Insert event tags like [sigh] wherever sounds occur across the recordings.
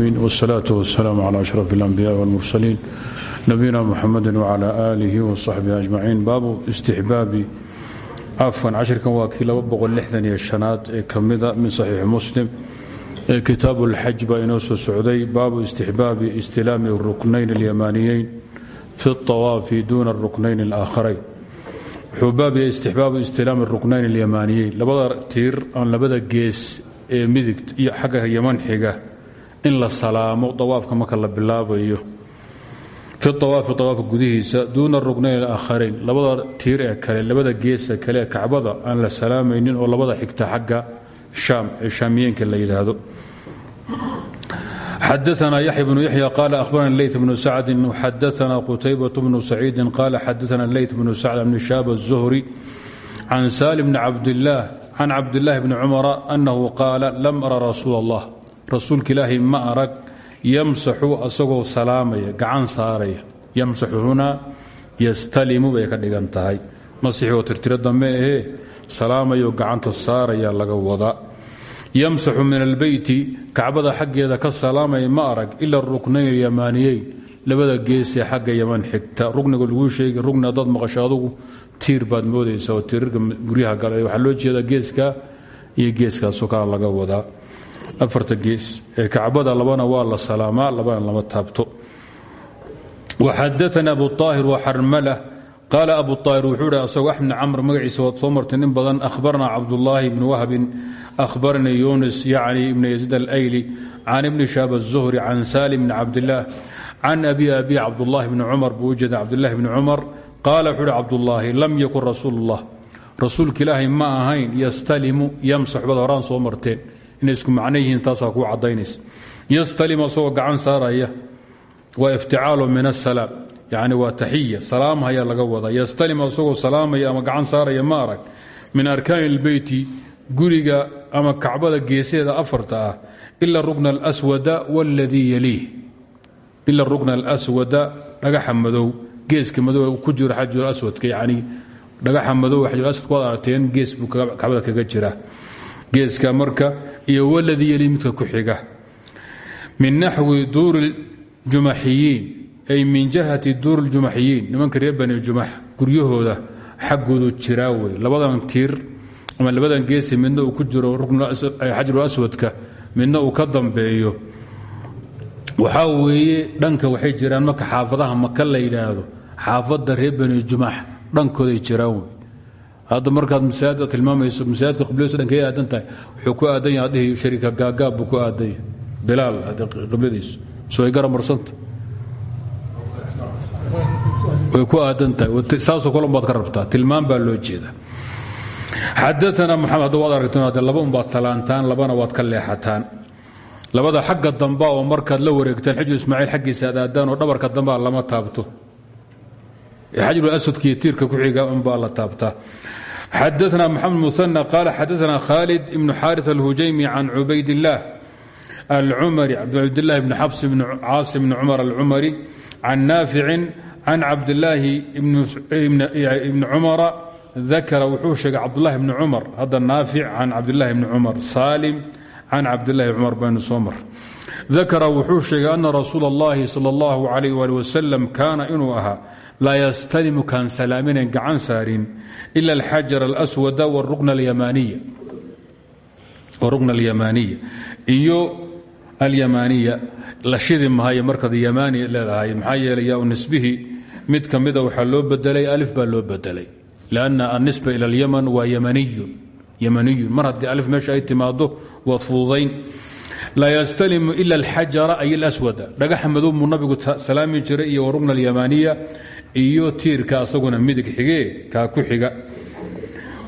العالمين والصلاة والسلام على أشرف الأنبياء والمرسلين نبينا محمد وعلى آله وصحبه أجمعين baabu استixbaabi afwan cashirkan waa kii laba boqol lixdan iyo shanaad ee ka mida min saxiixi muslim ee kitaabu اlxaj baa inoo soo socday baabu istixbaabi istilaami الruknayn اlyamaaniyeyn fi الطawaafi duna الruknayn الآakharayn wuxuu baab yahay istixbaabu istilaami الruknayn اlyamaaniyeyn labada tiir aan labada gees ee midig iyo xagga yaman xiga in la salaamo dawaafka marka la bilaabayo. Fi awaafi awaafka gudihiisa duuna ruknayn alaakharayn labada tiir ee kale labada geesa kale ee aan la salaamaynin oo labada xigta xagga shaam ee shaamiyeenka la yidhaahdo xadaana yaxya bnu yaxya qaala ahbarana leyt bnu sacdin xadaana qutaybat bnu saciidin qaala xadaana leyt bnu sacd bni shaab الzuhri can salim bni cabdillaah can cabdillaahi bni cumara annahu qaala lam ara rasuul allah rasuulka ilaahay ma arag yamsaxu asagoo salaamaya gacan saaraya. Yamsaxu hunaa yastalimu bay ka dhigan tahay. Masixi oo tirtiro dambe ahee salaamayoo gacanta saaraya laga wadaa yamsaxu min albeyti kacbada xaggeeda ka salaamaya ma arag ila ruknayn alyamaaniyeyn labada geesee xagga yaman xigta. Rugniga laguu sheegi rugni haddaad maqasho adugu baad moodaysa oo tiirarka guryaha gala loo jeedaa geeska iyo geeskaasoo kala laga wadaa afarta gees kacbada labana waa la salaamaa labana lama taabto. Waxadaana abu aahir waxarmala qaala abu aahir wuxuu idhi asagoo axmed ah camr magaciisa waad soo marteen in badan ahbaranaa cabdullaahi ibni wahbin ahbaranii yunis yacni ibn yaziid alayli can ibni shaab aلzuhri can salim bn cabdilaah can abi abi cabdulahi bni cumar buu u jeeda cabdulahi bni cumar. Qaala lam yakun rasuul اllah rasuulka ma ahayn yastalimu yamsax bad soo marteen inay isku macno yihiin taasaa kuu caddaynaysa. Yastalim gacan saaraya waa ifticaalu min asalaam yacni waa taxiya salaamhayaa laga wadaa yastalim asagoo salaamaya ama gacan saaraya ma arag min arkaani ilbeyti guriga ama kacbada geeseeda afarta ah ila rukna alswada waladii yaliih. Ila rukna alaswada dhagaxa madow geeska madow ku jiro xajul aswadka yacni dhagaxa madow xajul aswadka waad aragteen gees buu kaga jira. Geeska marka iyo waladii yeli midka ku xiga. Min naxwi duuri jumaxiyiin ay min jahati duuri ljumaxiyiin nimanka reer bani jumax guryahooda xaggoodu jiraa wey. Labadan tiir ama labadan geesi midna uu ku jiro xajarul aswadka midna uu ka dambeeyo. Waxaa weeye dhanka waxay jiraan marka xaafadaha maka la yidhaahdo xaafadda reer bani jumax dhankooday jiraan wey hadda markaad masaajida tilmaamayso masaajidka qibladiisu dhankay aadan tahay. Wuxuu ku aadan yahay adhihi sharika gaagaab buu ku aadan yahay bilaal qibladiisu soo ay garamarsanta way ku aadan tahay. Saasoo kale umbaad ka rabtaa. Tilmaam baa loo jeeda. Xadaana maxamed hadda waad aragteen hadde laba umbaad salaantaan labana waad ka leexataan. Labada xagga damba oo markaad la wareegtaan xiju ismaaciil xaggiisa aad aadaan oo dhabarka dambaa lama taabto. Xajrul aswadkiiyo tiirka ku xiga unbaa la taabtaa xadaana maxamed muana qaala xadaana khaalid ibnu xaari alhujaymi can cubaydillaah alcumari cabdilaahi bni xabs bni caasim bni cumar alcumari can naaficin can cabdilaahi ibni cumara dakara wuxuu sheegay cabdulahi bni cumar hadda naafic can cabdilaahi bni cumar saalim can cabdilahi cumar baynu soo mar dakara wuxuu sheegay ana rasuula اllahi sal اllahu alayh ali wasalam kaana inuu ahaa laa yastalimu kaan salaaminayn gacan saarin ila alxajar alaswada wrukna alyamaaniya. Iyo alyamaaniya la shidi mahayo markaad yamaani leedahay maxaa yeelay yaa nisbihii mid ka mida waxaa loo bedelay alif baa loo bedelay lanna annisba ila alyaman waa yamaniyun mar haddii alif meesha ay timaado waad fududayn laa ystalimu ila alxajara ay alaswada dhagaxa madow buu nabigu salaami jiray iyo warugna alyamaaniya iyo tiirka asaguna midig xigee kaa ku xiga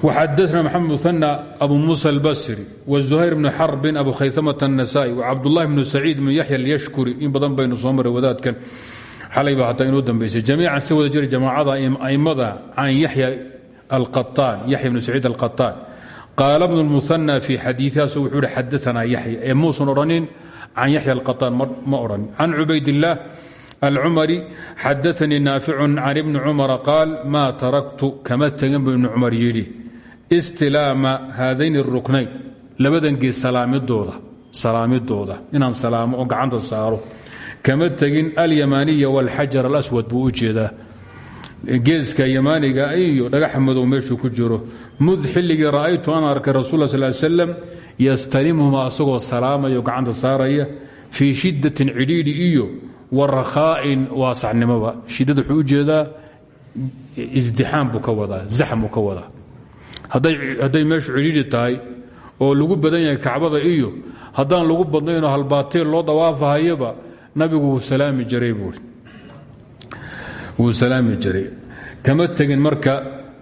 waxadana maxamed muana abu muusa albasri wazuhayr bnu xarbin abu khayamata الnasa'i wacabdulahi bnu saciid bnu yaxya alyashkuri in badan baynu soo maray wadaadkan xalayba hataa inoo dambaysay jamiican si wada jira jamaacada aimada can yaxya alqaطaan yaxya bnu saciid alqaطaan qaala bnu lmuana fii xadiiaas wuxuu hi xadaanaa yaxya ee muusan odhanin can yaxya alqaطaan ma odhan can cubaydillaah alcumari xadaanii naaficun can ibni cumara qaal maa taraktu kama tegin buu ibni cumar yidhi istilaama haadayn ruknayn labadan gees salaamidooda inaan salaamo oo gacanta saaro kama tegin alyamaaniya wاlxajar alaswad buu u jeedaa geeska yamaaniga iyo dhagax madow meeshuu ku jiro mud xilligii ra'aytu an arkay rasul sl slam yastalimhuma asagoo salaamayo gacanta saaraya fii shidatin cidhiidhi iyo warakhaa'in waasacnimoba shidada wuxuu u jeedaa isdixaam buu ka wadaa zaxm buu ka wadaa. Hadday meeshu cidhiidhi tahay oo lagu badan yahay kacbada iyo haddaan lagu badnaynoo halbaateel loo dawaafahayaba nabigu wuu salaami jiray buui wuu salaami jiray. Kama tegin marka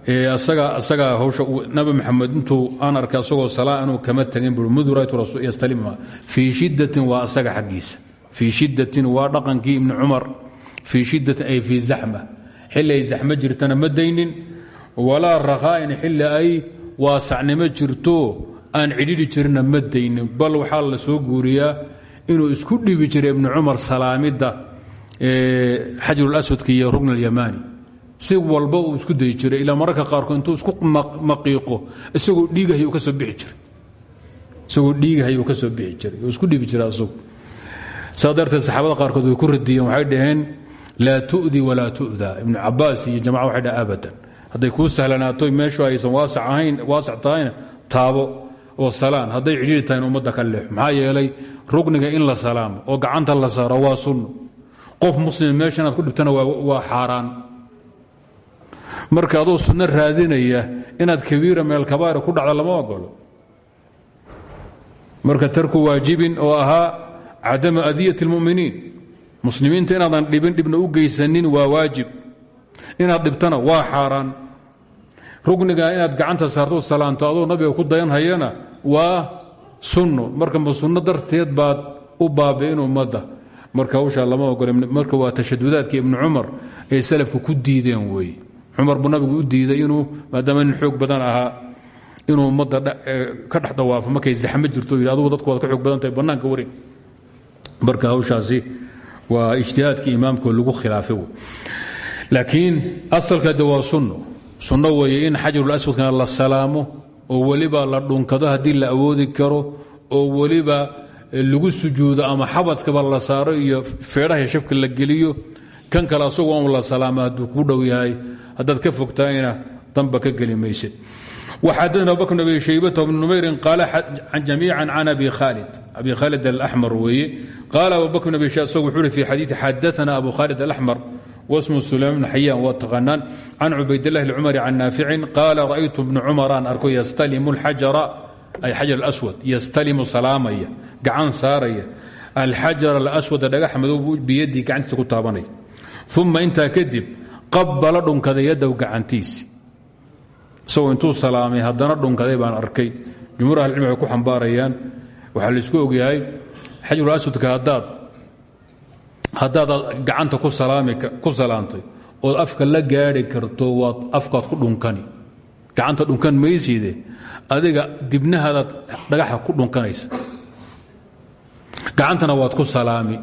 asagaa hawsha nabi maxamed intuu aan arkay asagoo salaa inuu kama tegin bui mudu raytu rasul yastalimha fii shiddatin waa asaga xaggiisa fii shiddatin waa dhaqankii ibni cumar fii shiddatin ay fii zaxma xilli ay zaxmo jirtana ma daynin walaa rakhaa'in xilli ay waasacnimo jirto aan cidhidhi jirina ma daynin. Bal waxaa la soo guuriyaa inuu isku dhibi jiray ibni cumar salaamidda xajarulaswadka iyo rugn si walba uu isku dayi jiray ilaa mararka qaarkood intuu isku maqiiqo isagoo dhiigahay ka soo bixi jiray. Isagoo dhiigahay uu ka soo bixi jiray isku dhibi jiray asagu saa darteed saxaabada qaarkood way ku radiyeen waxay dhaheen laa tu'di walaa tu'da. Ibnu cabaas iyo jamaca waxay dhahen abadan. Hadday kuu sahlanaato meeshu aysan waasac ahayn waasac tahayna taabo oo salaan. Hadday cidhiiri tahayn ummadda ka leexo maxaa yeelay rugniga in la salaamo oo gacanta la saaro waa sunno. Qof muslim meesha inaad ku dhibtana waa xaaraan. Marka adoo sunno raadinaya inaad kabiira meel kabaa'ir ku dhacda lama ogolo marka tarku waajibin oo ahaa cadama adiyat اlmuminiin muslimiinta inaadan dhibin dhibna u geysanin waa waajib inaad dhibtana waa xaaraan rugniga inaad gacanta saarto salaanto adoo nabiga ku dayanhayana waa sunno marka ma sunno darteed baad u baabi'in ummadda marka hawshaa lama ogole marka waa tashadudaadkii ibnu cumar ay salafku ku diideen weeye cumar buu nabigu u diiday inuu maadaama nin xoog badan ahaa inuu ummadda ka dhex dawaafo markay zaxmo jirto yidhi dadku waad ka xoog badan tahay bannaanka warin marka hawshaasi waa ijtihaadkii imaamkoo lagu khilaafay laakiin asalka de waa sunno. Sunno weeye in xajarul aswadkana la salaamo oo weliba la dhunkado haddii la awoodi karo oo weliba lagu sujuudo ama xabadkaba la saaro iyo feedhaha shafka la geliyo kan kale asagoo la salaamo hadduu kuu dhow yahay. Haddaad ka fogtaayna danba ka geli maysid وxadثna abubكر بن abi shaybة بن نmayri qاal جamيiعا can abi khاlid abi khاlid الأحmر weeye qaal abu bكر بن abi sha isag wuxuu fi xadiiثi xadaثna abu khاlid الأحmر واسmu سulayman بن xayaan waa taqaanaan can cubaydالlah الcmri can naaficin qaala ra'ytu بن cmraan arko ystalimu الxajara ay xajar الأswad ystalimu salaamaya gacan saaraya alxajar الأswad dhagax madow biyadii gacantiisa ku taabanaya ثuma intaa kadib qabala dhunkaday yadow gacantiisi isagoo intuu salaamay haddana dhunkaday baan arkay. Jumhuur ahlicilmi waxay ku xambaarayaan. Waxaa la isku ogyahay xajarul aswadka haddaad haddaad gacanta ku salaantay ood afka la gaadhi karto waad afkaad ku dhunkani. Gacanta dhunkan maysiide adiga dibnahaadaad dhagaxa ku dhunkanaysa. Gacantana waad ku salaami.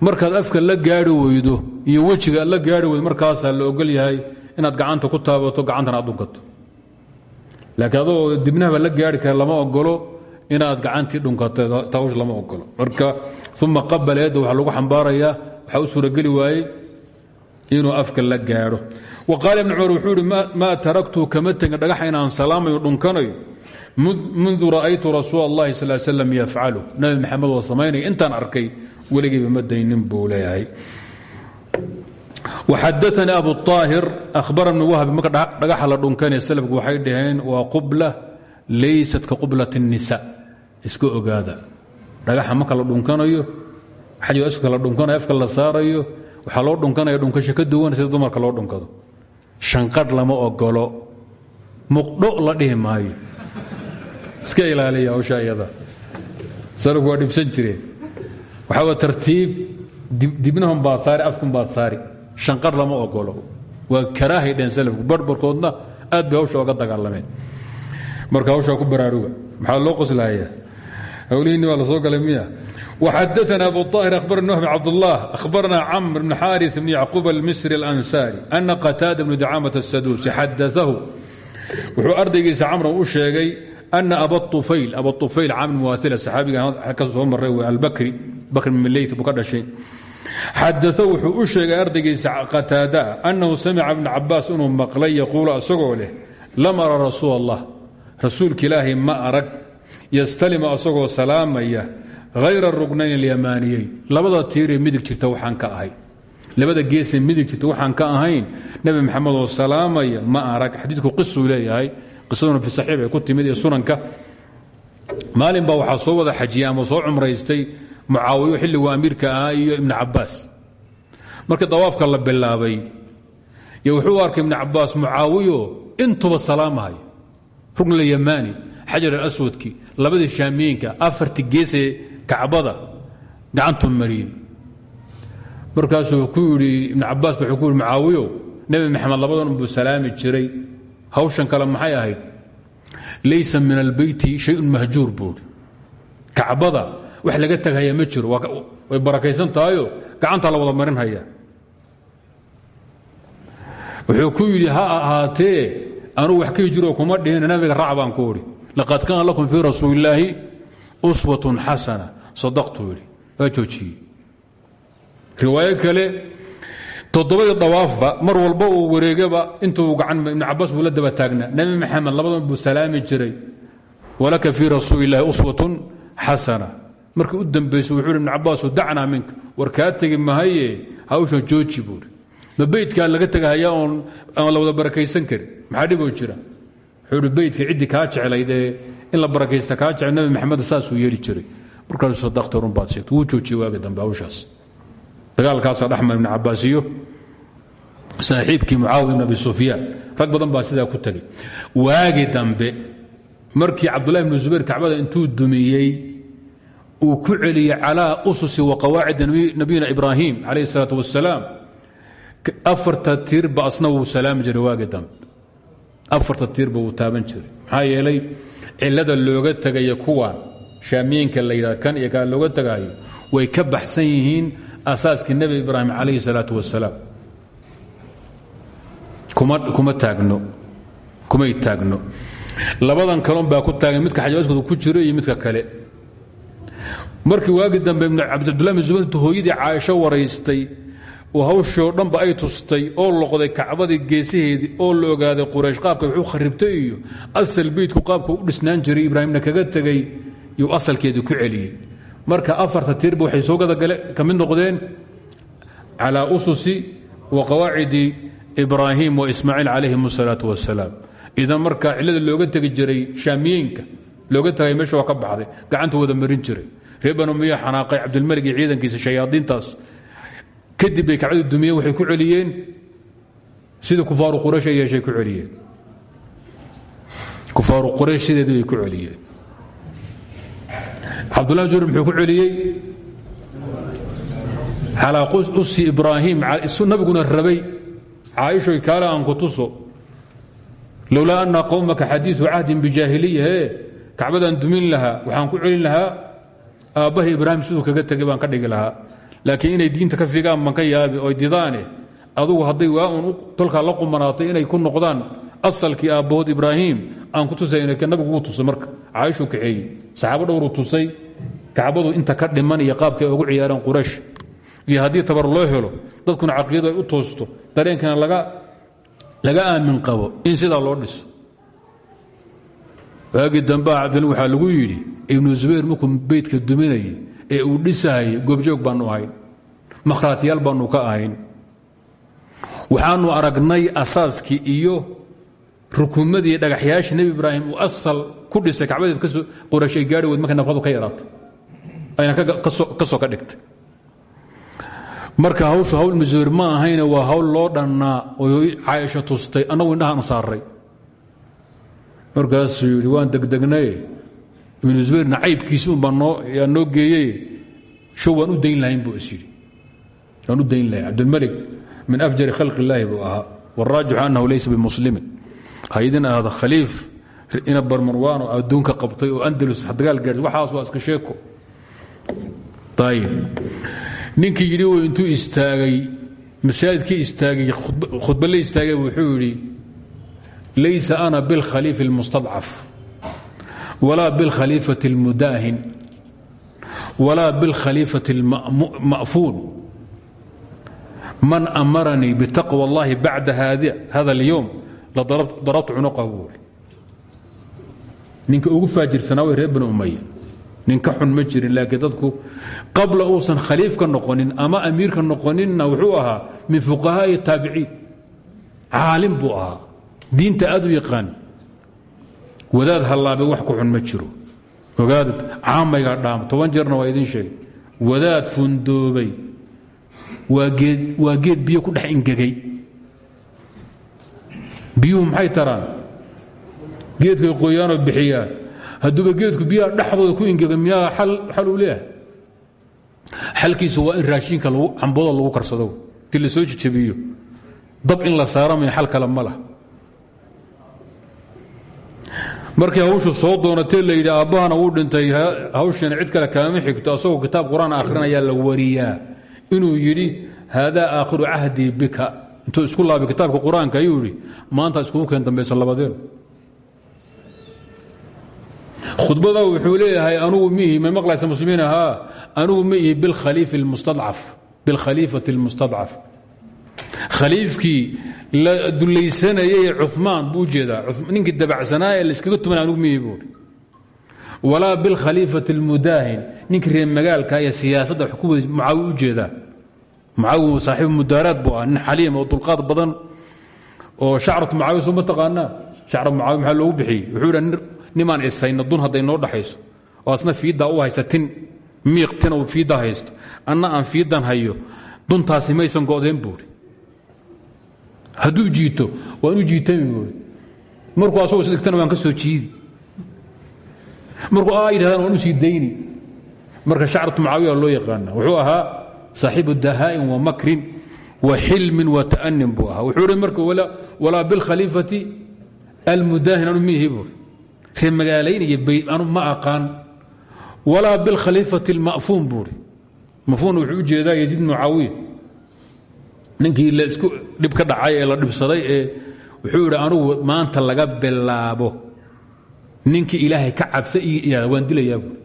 Markaad afka la gaari weydo iyo wejiga la gaari weydo markaasaa la ogol yahay inaad gacanta ku taabato gacantana aad dhunkato. Laakiin adoo dibnahaba la gaari kara lama ogolo inaad gacantii dhunkato tawsh lama ogolo marka uma qabala yadda waxaa lagu xambaarayaa waxaa u suurageli waayey inuu afka la gaadho. Wa qaala ibn cumar wuxuu ihi maa taraktu kama tegin dhagaxa inaan salaamayo dhunkanayo? Mundu ra'aytu rasuul اllahi sal slam yafcalu. Nabi maxamed oo samaynaya intaan arkay weligayba ma daynin buu waxadaanii abu طaahir ahbara bn wahb marka dhagaxa la dhunkanaya salafku waxay dhaheen waa qubla laysat ka qublat الnisa iska ogaada dhagaxa marka la dhunkanayo xajar aswadka la dhunkanayo afka la saarayo waxaa loo dhunkanaya dhunkasho ka duwan sida dumarka loo dhunkado shanqadh lama ogolo muqdho la dhihi maayo iska ilaaliya hawsha iyada salafku waa dhibsan jireen waxaa waa tartiib dibnahun baad saari afkun baad saari shanqar lama ogolo waa karaahay dheen salafku barbarkoodna aad bay hawsha oga dagaalameen marka hawshaa ku baraaruga maxaa loo qoslahayaa hawlihiinni baa la soo galay miya وxadثna abu طاhir أخbarna وهب cabdالlah أخbarna cmr بن xاriث بن yacquب الmisri الأnsاrي أna qتاada بن dacاmaة الsaduusi xadaثahu wuxuu ardaygiisa camran u sheegay ana abaufayl abaufayl caamil muwaila saxaabiga ka soo maray albakri bakr min ley buu ka dhashay xadaa wuxuu u sheegay ardaygiisa qataada annahu samica ibna cabaas inuu maqlay yaquulu asagoo leh lam ara rasuul allah rasuulka ilaahay ma arag yastalima asagoo salaamaya hayra rugnayn alyamaaniyeyn labada tiiree midig jirta waxaan ka ahay. Labada geesee midig jirta waxaan ka ahayn nebi maxamed oo salaamaya ma arag. Xadiidku qisuu leeyahay qisaduna fi saxiix ay ku timid ee sunanka. Maalin wada xajiyay ama mucaawiyo xilligu amiirka ahaa iyo ibnu cabaas markii dawaafka la bilaabay yo wuxuu arkay ibnu cabaas mucaawiyo intuba salaamahay rugn alyamaani xajar alaswadki labadii shaamiyinka afarti geesee kacbada gacantuu mariyey markaasuu ku yidhi ibnu cabaas wuxuu ku yidhi mucaawiyo nebi maxamed labadan buu salaami jiray. Hawshan kale maxay ahayd? Laysa min albeyti shayun mahjuur buuri kacbada wax laga taghaya ma jiro. Way barakaysan tahayo gacantaa la wada marin haya. Wuxuu ku yidhi ha ahaatee anuu wax ka hijiro kuma dhihin nabiga raac baan ku idhi laqad kaana lakum fii rasuulillaahi uswatun xasana sadaqtuu yidhi. Waa joojiyey. Riwaayo kale toddobadii dawaafba mar walba uu wareegaba intuu gacan ibnu cabaas buu la daba taagnaa nebi maxamed labadan buu salaami jiray. Walaka fii rasuuli illaahi uswatun xasana markii u dambayso wuxuu ibnu cabaasu dacnaa minka. War mahaye hawshan jooji buuri ma beydkaa laga tegahaya oon aan la wada barakaysan karin? Maxaa dhiboo jira? Wuxuu hi beydka ciddii kaa in la barakaysta kaa jecel nebi maxamed saasuu yeeli jiray. Markaasuu sadaqta run baad sheegtay. Wuu joojiyey waaga dambe hawshaas. Dagaalkaasaa dhexmar ibnu cabaas iyo saaxiibkii mucaawiya ibn abi rag badan baa sidaa ku tegey waagi dambe markii cabdullahi ibnu zubayr kacbada intuu dumiyey uu ku celiyey calaa ususi wa qawaacid nabiyina ibraahim calayh isalaat wasalaam afarta tiirba asna wuu salaami jiray waagi afarta tiirba wuu taaban jiray. Maxaa yeelay looga tegaya kuwan shaamiyinka la yidhah kan iyo looga tegayo way ka baxsan yihiin asaaskii nebi ibraahim calayhi salaatu wasalaam kuma taagno kumay taagno. Labadan kalon baa ku taagan midka xajabaskooda ku jiro iyo midka kale markii waagi dambe zubayr intuu hooyadii caaisho waraystay oo hawshoo dhanba ay tustay oo loqday kacbadii geesaheedii oo la ogaaday quraysh qaabka wuxuu kharibtay iyo asal beydku qaabka u dhisnaan jiray ibraahimna kaga tegey yuu asalkeedii ku celiyey. Marka afarta tiirba waxay soo gadagale ka mid noqdeen calaa ususi wa qawaacidi ibraahim wa ismaaciil calayhim asalaatu wasalaam idan marka cillada looga tegi jiray shaamiyeenka looga tegay meesha waa ka baxday gacanta wada marin jiray reer banu xanaaqay cabdilmalik iyo ciidankiisa shayaadiintaas. Kadib bay kacbada dumiyeen waxay ku celiyeen. Sida kufaaru quraysh ay yeeshay ku celiyeen. Kufaaru quraysh sideedii bay ku celiyeen. Cabdullah zuur muxuu ku celiyey? Calaa usi ibraahim nabiguna rabay caaishoy kaale aan ku tuso. Ana qowmaka xadiiu cahdin bijaahiliya hee kacbadaan dumin lahaa waxaan ku celin lahaa aabbahay ibraahim siduu kaga tegay baan ka dhigi lahaa. Laakiin inay diinta ka figaan baan ka yaabi oy didaane. Adugu hadday waa uun tolkaa la qumanaatay inay ku noqdaan asalkii aabbahood ibraahim aan ku tusay nabigu wuu tusay marka. Caaishuu kaxeeyey saxaabo dhowruu tusay. Kacbadu inta ka dhiman iyo qaabkay ugu ciyaareen quraysh. Iyo haddii tabar loo helo dadkuna caqiidadu ay u toosto dareenkana laga aamin qabo in sidaa loo dhiso waagii cabdil waxaa lagu yidhi ibnu zubayr markuu beydka duminayay ee uu dhisahayay goobjoog baanu ahayn makhraatiyaal baanu ka ahayn. Waxaanu aragnay asaaskii iyo rukumadii dhagaxyaashii nebi ibraahim uu asal ku dhisay kacbadeed ka soo qorash ay gaari weyd markay nafadu ka yaraatay. Ayna ka soo ka dhigtay. Marka hawshu hawl masuur ma ahayne waa hawl loo dhannaa oo caaisha tustay annagu indhahaan saaray markaasuu yidhi waan degdegnaye ibnu zubayrna caybkiisi unbaa yaa noo geeyey. Show waan u dayn lahayn buu is yidhi. Waan u dayn lahayn min afjari khalqi illaahi buu ahaa. Wاraajixu annahu laysa bimuslimin. Haydin ahada khaliif ina barmarwaan oo adduunka qabtay oo andalus dagaal gaadhay waxaas waa iska sheeko. Ayib ninkii yidhi intuu istaagay masaajidkii istaagay khudba la istaagay wuxuu yidhi laysa ana bilkhaliifi اlmustadcaf walaa biاlkhaliifati اlmudaahin walaa biاlkhaliifati اlma'fuun man amaranii bitaqwى اllahi bacda hada اlyowm ladarabtu cunuqahu buuli ninka ugu faajirsanaa way reer bani umaya nin ka xun ma jirin laakiin dadku qabla uusan khaliifka noqonin ama amiirka noqoninna wuxuu ahaa min fuqahaa'i taabiciin caalim buu ahaa diinta aad u yaqaan wadaad hallaabay wax ku xun ma jiro. Ogaada caamayga dhaam toban jeerna waa idiin sheegay. Wadaad fundoobay waa geed biyo ku dhex ingegay. Biyuhu maxay taraan? Geedkay qoyaanoo bixiyaan hadduuba geedku biyaha dhexdooda ku ingega miyaa xal uu leeyahay? Xalkiisu waa in raashinka cambooda lagu karsado. Ti soo jejabiyo dab in la saaramayo xal kale ma markii hawshu soo doonatee la yidhi aabbahana wuu dhintay hawshiina cid kale kaama xigto asagoo kitaab qur'aan la wariyaa. Inuu yidhi haadaa aakhiru cahdii bika. Intuu isku laabay kitaabka qur'aanka ayuu yidhi maanta iskugu keen dambaysa labadeen khudbada wuxuu leeyahay anugu miihi ma maqlaysa muslimiin ahaa anugu ma ihi bilkhaliifati اlmustadcaf khaliifkii la dulaysanayay cumaan buu u jeedaa ninkii dabacsanaa ee laiskaga tumanay anugu miihi buuri walaa bilkhaliifati اlmudaahin ninkii reer magaalka ee siyaasadda wax ku mucaawi u jeedaa. Mucaawi saaxiibu mudaaraad buu ah xaliim oo dulqaad badan oo shacratu mucaawi soo ma taqaanaa. Shacra maxaa loogu bixiyey? Wuxuu yidha nimaan ishayno dun hadday noo dhaxayso. Oo asna fiiddaa u haysta tin. Miiq tin haysto. Anna aan fiiddan hayo. Duntaasi maysan go'deen buuri hadduu jiito waan u jiitami markuu asagoo isdhigtana waan ka soo jiidi. Markuu aa yidhahdana waan u sii dayni. Marka shacratu mucaawiya loo yaqaana wuxuu ahaa saaxiibu dahaa'in wa makrin wa xilmin wa ta'anin buu ahaa. Wuxuu hi marka walaa bilkhaliifati almudaahin anu miihi buuri reer magaalaynaya bayd anu ma aqaan. Walaa bilkhaliifati اlma'fuun buuri mafuun wuxuu u jeedaa mucaawiya ninkii la isku dhib ka dhacay ee la dhibsaday ee wuxuu yidhi anugu maanta laga bilaabo. Ninkii ilaahay ka cabsa iyo waan dilayaa buuri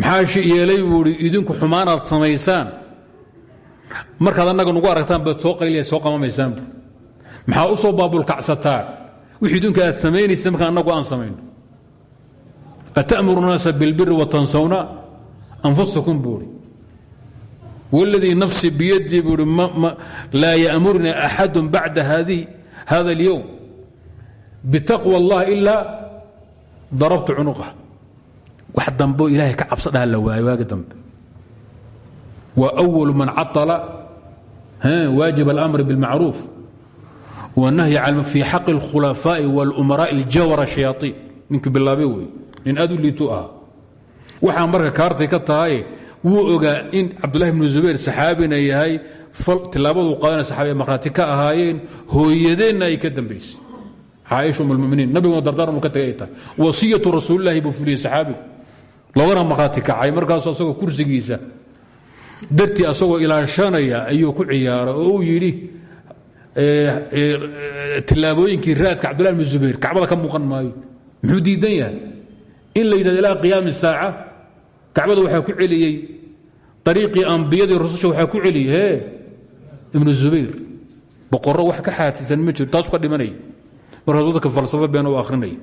maxaa yeelay buui idinku xumaanaad samaysaan. Markaad annaga nugu aragtaan baad soo qayliya soo qamamaysaan maxaa u soo baabulkacsataan wixii idinku aad samaynaysa markaan annagu aan samayno. Atamuru naasa bilbiri watansawna anfusakum buuri wاladii nafsi biyadii buui laa yamurni axadu bacda hada اlyowm bitaqwى اllah ilaa darabtu cunuqah wax dambo ilaahay ka cabso dhaha la waayo waagi dambe waa أwalu man caطala waajib اlamri bاlmacruuf wالnahyi fii xaqi اlkhulafaaءi wاlumaraءi اljawra shayaaطiin ninkii bilaabe wey nin aad u liitu ahaa waxaa marka kaartay ka tahay wuu ogaa in cabdulahi bnu zubayr saxaabina yahay tilaabaduu qaadana saxaabiya markhaati ahaayeen hooyadeenna ay ka dambaysay. Caaisha um اlmuminiin nabiguna dardaarmu ka tagay wasiyatu rasuulilahi buu fuliyey saxaabigu loogana markhaati kacay markaasu asagoo kursigiisa dartii asagoo ilaashanaya ayuu ku ciyaaray oo uu yidhi tilaabooyinkii raadka cabdullahi bn zubayr kacbada ka muuqan maayo. Muxuu yahay? In la yidhahdo ilaa kacbada waxaa ku celiyey ariiqii ambiyadii rususha waxaa ku celiyey ibnu zubayr. Boqorro wax ka xaatisan ma jiro taasu ka dhimanaya markaas dadka falsafo been u akhrinaya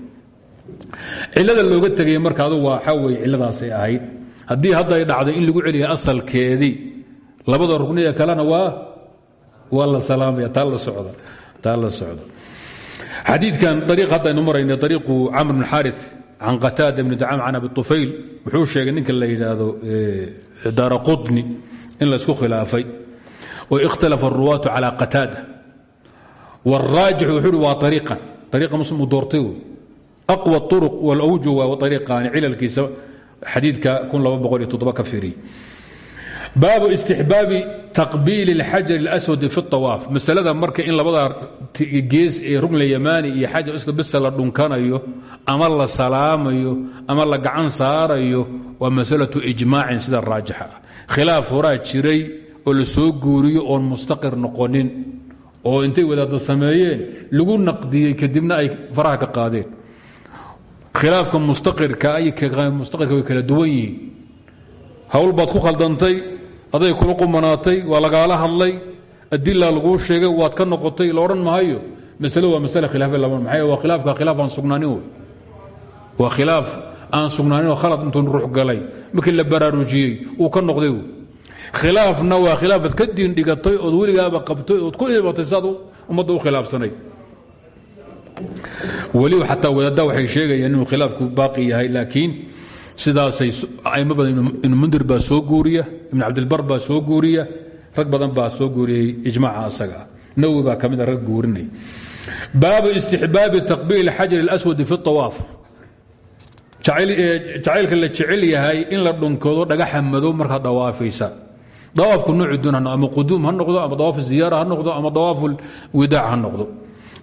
cilada looga tegay marka adu waxaa weye ciladaasay ahayd. Haddii hadda ay dhacday in lagu celiya asalkeedii labada rugniga kalena waa waa la salaamaya taa la socda taa la socda. Xadiidkan ariiq hadda aynu marayna ariiqu camr can qataada bni dacam can abi طufayl wuxuu sheegay ninka la yidhaahdo daara qudni in laysku khilaafay oo ikhtalafa الruwaatu calى qataada wاraajix wuxuu hi waa ariiqan ariiqa muslim uu doortay wey aqwى الطرق wاlawju waa ariiqaani cilalkiisa xadiidka ka firiy baabu istixbaabi taqbiili اlxajar اlaswad fi اطawaaf masalada marka in labada gees ee rugna yamaani iyo xajar isla bisa la dhunkanayo ama la salaamayo ama la gacan saarayo waa masalaةu ijmaacin sida raajixa ah khilaaf horaa jiray oo la soo guuriyo oon mustaqir noqonin oo intay wadaadda sameeyeen lagu naqdiyey kadibna ay faraha ka qaadeen khilaafka mustaqirka iyo mustaqirka way kala duwan yihiin hawl baad ku khaldantay aday kula qumanaatay waa lagaala hadlay adilaa laguu sheegay waad ka noqotay la odhan maayo. Masalo waa masale khilaafe laba maxay waa khilaafka khilaaf aan sugnaanin wey waa khilaaf aan sugnaanin oo khalad intuu ruux galay. Markii la baraarujiyey uu ka noqday wey khilaafna waa ka diin dhigatay ood weligaaba qabtay ood ku ibatay saad ummadda u khilaafsanayd weliba xataa wadaadda waxay sheegayaan inuu khilaafku baaqi yahay laakiin sidaasay aimo badan ibnu mundir baa soo guuriya ibnu cabdilbar baa soo guuriya rag badan baa soo guuriyey ijmaaca asaga. Nawi baa ka mid a rag guurinay. Baabu istixbaabi taqbiil xajar اlswadi fi اawaaf jacaylka la jecel yahay in la dhunkoodo dhagaxa madow markaad dawaafaysa. Dawaafku noocu duun ama quduum ha noqdo ama dawaaf ziyaara ha noqdo ama dawaaf widaac ha noqdo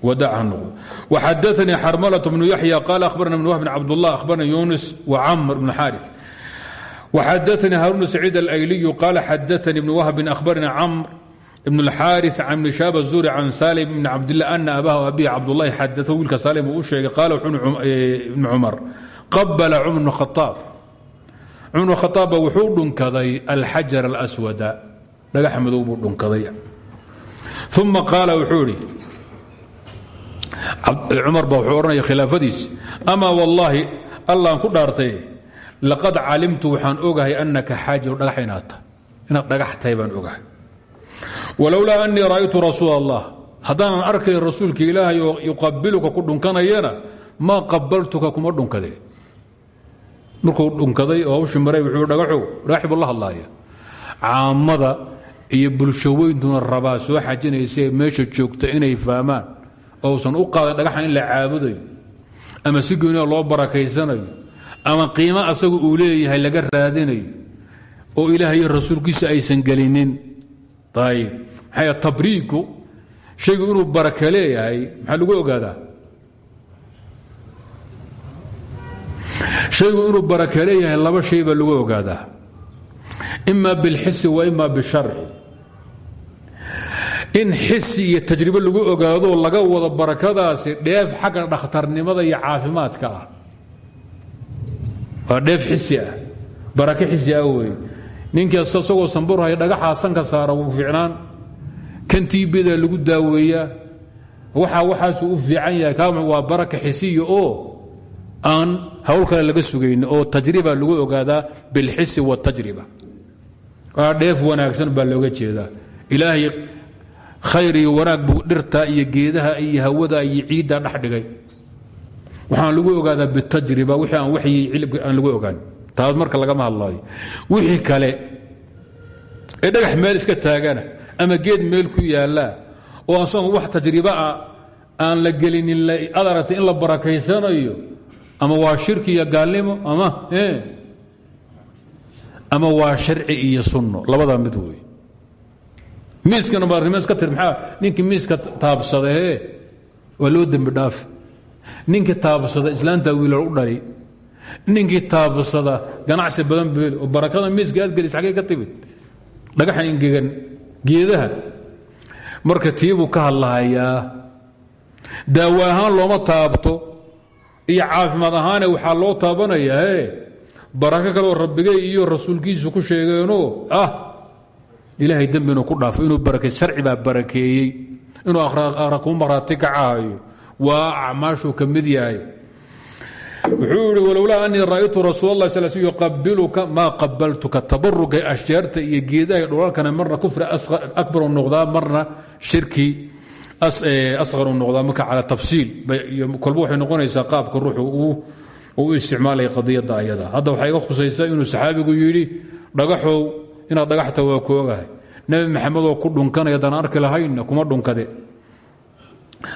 وداع النقض وحدثني حرملة بن يحيى قال أخبرنا بن وهب بن عبد الله أخبرنا يونس وعمر بن حارث وحدثني هارون سعيد الأيلي قال حدثني ابن وهب أخبرنا عمرو بن الحارث عن شاب الزوري عن سالم بن عبد الله أن أباه وأبيه عبد الله حدثه ويلك سالم وأشيك قال ابن عمر قبل عمر بن الخطاب عمر بن الخطاب وحود كذي الحجر الأسود لقى حمد أبو كذي ثم قال وحوري cumar ba wuxuu odhanaya khilaafadiis ama wallaahi allaan ku dhaartay laqad calimtu waxaan ogahay annaka xaajiru dhagax inaad dhagax tahay baan ogahay. Walowlaa annii ra'aytu rasuul allah haddaanan arkayn rasuulka ilaahay oo yuqabiluka ku dhunkanayana maa qabaltuka kuma dhunkadee markuu dhunkaday oo hawshii maray wuxuu dhagaxow dhagaxi buu la hadlaaya. Caamada iyo bulshaweyntuna rabaa soo xajinaysaee meesha joogta inay fahmaan ousan u qaadan dhagaxan in la caabudayo ama si gooniya loo barakaysanayo ama qiimo asagu uu leeyahay laga raadinayo oo ilaahay iyo rasuulkiisa aysan gelinin. Ayib maxaa tabriiku shaygu inuu baraka leeyahay maxaa lagu ogaadaa? Shaygu inuu baraka leeyahay laba shay baa lagu ogaadaa. Ima bilxisi wa ima bisharci in xisi iyo tajribo lagu ogaado laga wado barakadaasi dheef xagga dhakhtarnimada iyo caafimaadka ah. Waa dheef xisi ah. Barako xisi ah wey ninkii isagoo samburhaya dhagaxaa sanka saara wuu fiicnaan. Kan tiibada lagu daaweeyaa. Waxa waxaasuu u fiican yahay. Waa baraka xisiya oo aan hawl kale laga sugayn oo tajriba lagu ogaadaa bilxisi watajriba waa dheef wanaagsan baa looga jeedaa. Ilaahay khayr iyo wanaag buu dhirta iyo geedaha iyo hawada iyo ciidda dhex dhigay. Waxaan lagu ogaadaa bitajriba wixii aan waxyi cilibka aan lagu ogaan. Taas marka lagama hadlaayo. Wixii kale ee dhagax meel iska taagana ama geed meel ku yaallaa oo asagu wax tajriba ah aan la gelinin ad aragtay in la barakaysanayo ama waa shirki iyo gaalnimo ama ama waa sharci iyo sunno. Labadaa mid wey miiskana baarnimo iska tir maxaa? Ninkii miiska taabsada ee waa loo taabsada islaanta wiilal u dhali ninkii taabsada ganacsi badan beel oo barakada miiska aad gelis xaggee ka timid. Dhagaxa ingegan geedaha. Marka tiibuu ka hadlahayaa. Daawo ahaan looma taabto. Iyo caafimaad ahaane waxaa loo taabanayaa e barako kaleo rabbigay iyo rasuulkiisu ku sheegeenoo ah ilaahay dembi inuu ku dhaafo inuu barakey sharci baa barakeeyey. Inuu akhra kuu maraati kacahayo waa acmaashuu ka mid yahay. Wuxuu ihi walowlaa anii ra'aytu rasuul allah sal yuqabiluka maa qabaltuka tabaruka ashjaarta iyo geedaha dholalkana marna kufri akbaru noqdaa marna shirki asqaru noqdaa marka cala tafsiil. Kolba waxay noqonaysaa qaabka ruuxu uu isticmaalaya qadiyadda ayada. Hadda waxaa iga khusaysa inuu saxaabigu yidhi dhagaxow inaad dhagaxta waa ku ogahay. Nebi maxamedoo ku dhunkanaya daan arki lahaynna kuma dhunkade.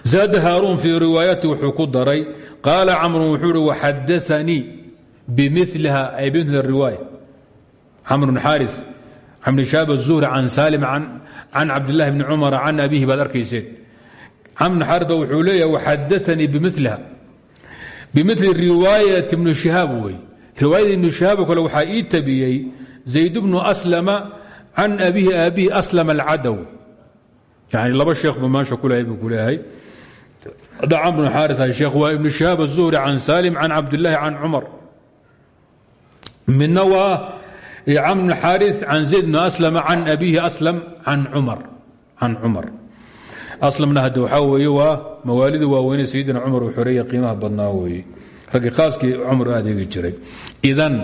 Zaada haaruun fii riwaayati wuxuu ku daray qaala camru wuxuu ihi waxadaanii bimiliha ay bimil riwaaya. Camr xaari can bn shaab الzuhri can saalim can cabdillahi bni cumar can abihi baad arkayseen. Camr bn xaari ba wuxuu leeyahay waxadaanii bimiliha bimili riwaayati bni shihaab wey. Riwaayada ibni shihaab kale waxaa ii tabiyey zayd bnu aslama can abihi aabihi aslama alcadaw yani laba sheekh buu maasha ku lehay buu ku leeyahay da camr bn xaari sheekh waa ibn shihaab الzuhri can salim can cabdillaahi can cumar. Midna waa camr bn xaari can zayd bn aslam can abihi aslam can cumar can cumar. Aslamna hadde waxaa weeye waa mawaalida waaweyne sayidina cumar uu xoreeye qiimaha badnaa weeye. Raggii khaaskii cumar u adeegi jiray. Idan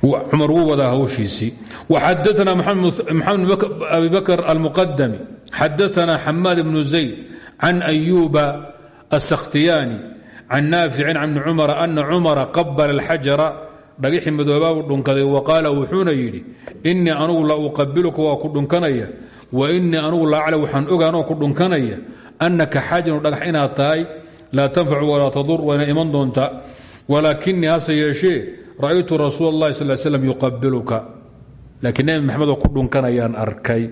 cumar wuu wadaa hawshiisii waxadaana maxamed abi bakr almuqadami xadaana xamaad bnu zayd can ayuba asakhtiyaani can naaficin can bni cumara ana cumara qabala alxajara dhagixii madoobaa u dhunkaday. Wa qaala wuxuuna yidhi inii anugu la uqabiluka waa ku dhunkanaya. Wa inii anugu la aclam waxaan ogaanoo ku dhunkanaya. Annaka xaajanu dhagax inaad tahay. Laa tanfacu walaa tadur. Wayna iman doontaa. Walaakinii hase yeeshee ra'aytu rasuul اllahi sal slam yuqabiluka laakiin nebi maxamedoo ku dhunkanayaan arkay.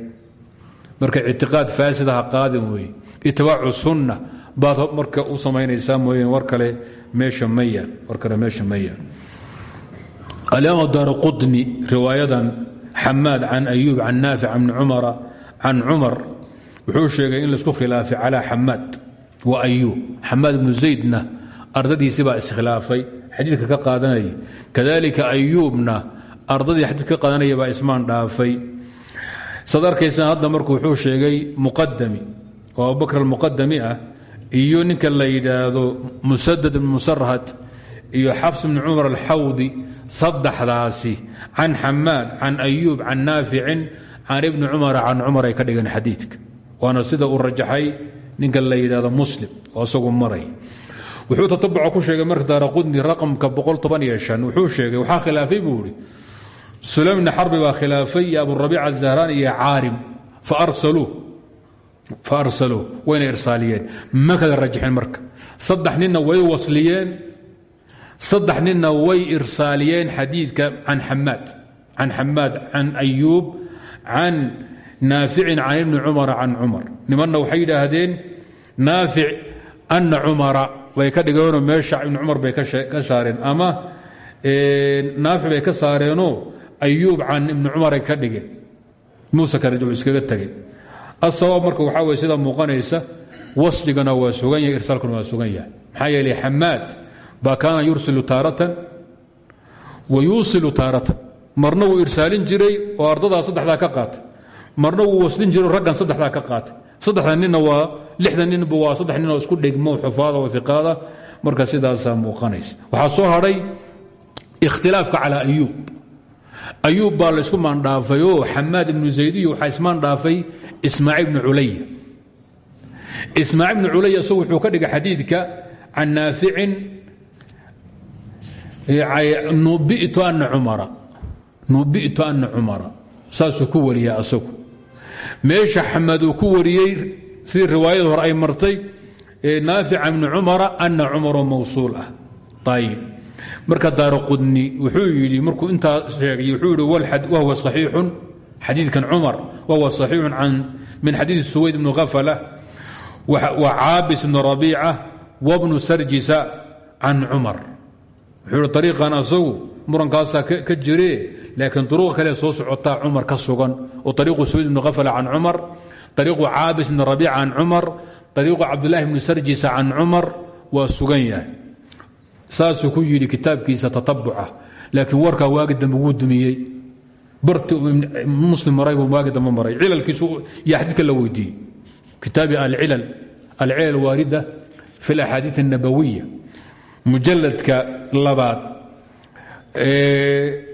Marka ictiqaad faasida ha qaadin weeye itibaacu sunna. Baad marka u samaynaysaa mooyeen war kale meesha maya war kale meesha maya alimaam daar qudni riwaayadan xamaad can ayuub can naafic can cumara can cumar wuxuu sheegay in la isku khilaafay calaa xamaad wa ayuub. Xamaad ibnu zaydna ardadiisii baa iskhilaafay xadiidka ka qaadanaya kadalika ayuubna ardadii xadiid ka qaadanaya baa ismaan dhaafay. Arkaysan hadda marku wuxuu sheegay muqadami oo abubakr almuqadami ah iyo ninka la yidhaahdo musadad ibn musarhad iyo xafs bn cumar alxawdi saddexdaasi can xamaad can ayuub can naaficin can ibni cumara can cumar ay ka dhigeen xadiidka. Waana sida uu rajaxay ninka la yidhahdo muslim oo isagu maray wuxuu tatabuca ku sheegay marka daara qudni raqamka wuxuu sheegay waxaa khilaafay buu sulaym bni xarbi baa khilaafay iyo aburabiic azahraan iyo caarim. Faarsaluu wayna irsaaliyeen. Ma kala rajaxeen marka. Saddex way wasliyeen saddex way irsaaliyeen xadiidka can xamaad can xamaad can ayuub can naaficin can ibni cumara can cumar. Nimanna waxay yidhaahdeen naafic ana cumara way ka dhigeenoo meesha ibni cumar bay ka saareen. Ama naafic bay ka saareenoo ayuub can ibni cumaray ka dhigeen. Muuse karij uu iskaga tegey asabaab marka waxaa weye sida muuqanaysa wasligana waa sugan yahay irsaalkuna waa sugan yahay. Maxaa yeelay xamaad baa kaana yursilu taaratan wa yuusilu taaratan. Marna wuu irsaalin jiray oo ardadaa saddexdaa ka qaatay. Marna wuu waslin jiray raggan saddexdaa ka qaatay saddexda ninna waa lixda ninba waa saddex nin oo isku dhigmo xufaada oo iqaada marka sidaasaa muuqanaysa. Waxaa soo hadhay ikhtilaafka calaa ayuub. Ayuub baa la isku maandhaafay oo xamaad ibnu zaydiyo waxaa ismaandhaafay ismaaciil ibnu culaya ismaaciil ibnu culaya isagu wuxuu ka dhigay xadiidka can naaficin nubitu ana cumara. Saasuu ku wariya asagu meesha xamaad uu ku wariyey sidii riwaayada hore ay martay naafica ibni cumara ana cumaroo mawsuul ah. Ayib marka daara qudni wuxuu yidhi markuu intaa sheegay wuxuu yidhi wahwa saxiixun xadiidkan cumar wahwa saxiixun min xadiidi suwayd ibni khafala wa caabis ibni rabiica wabnu sarjisa can cumar. Wuxuu yidhi ariiqan asagu murankaasaa ka jiree laakiin duruqa kale soo socotaa cumar ka sugan oo ariiqu suwayd ibni khafala can cumar ariiqu caabis ibni rabiica can cumar ariiqu cabdulahi ibni sarjisa can cumar waa sugan yahay. Saasuu ku yidhi kitaabkiisa tatabuca laakiin warkaa waagi dambe wuu dumiyey. Barti muslim maray buu waagi dambe maray. Cilalkiisu iyo xadiidka la weydiiyey. Kitaabi alcilal alcilal waarida fi alaxaadiid الnabawiya mujaladka labaad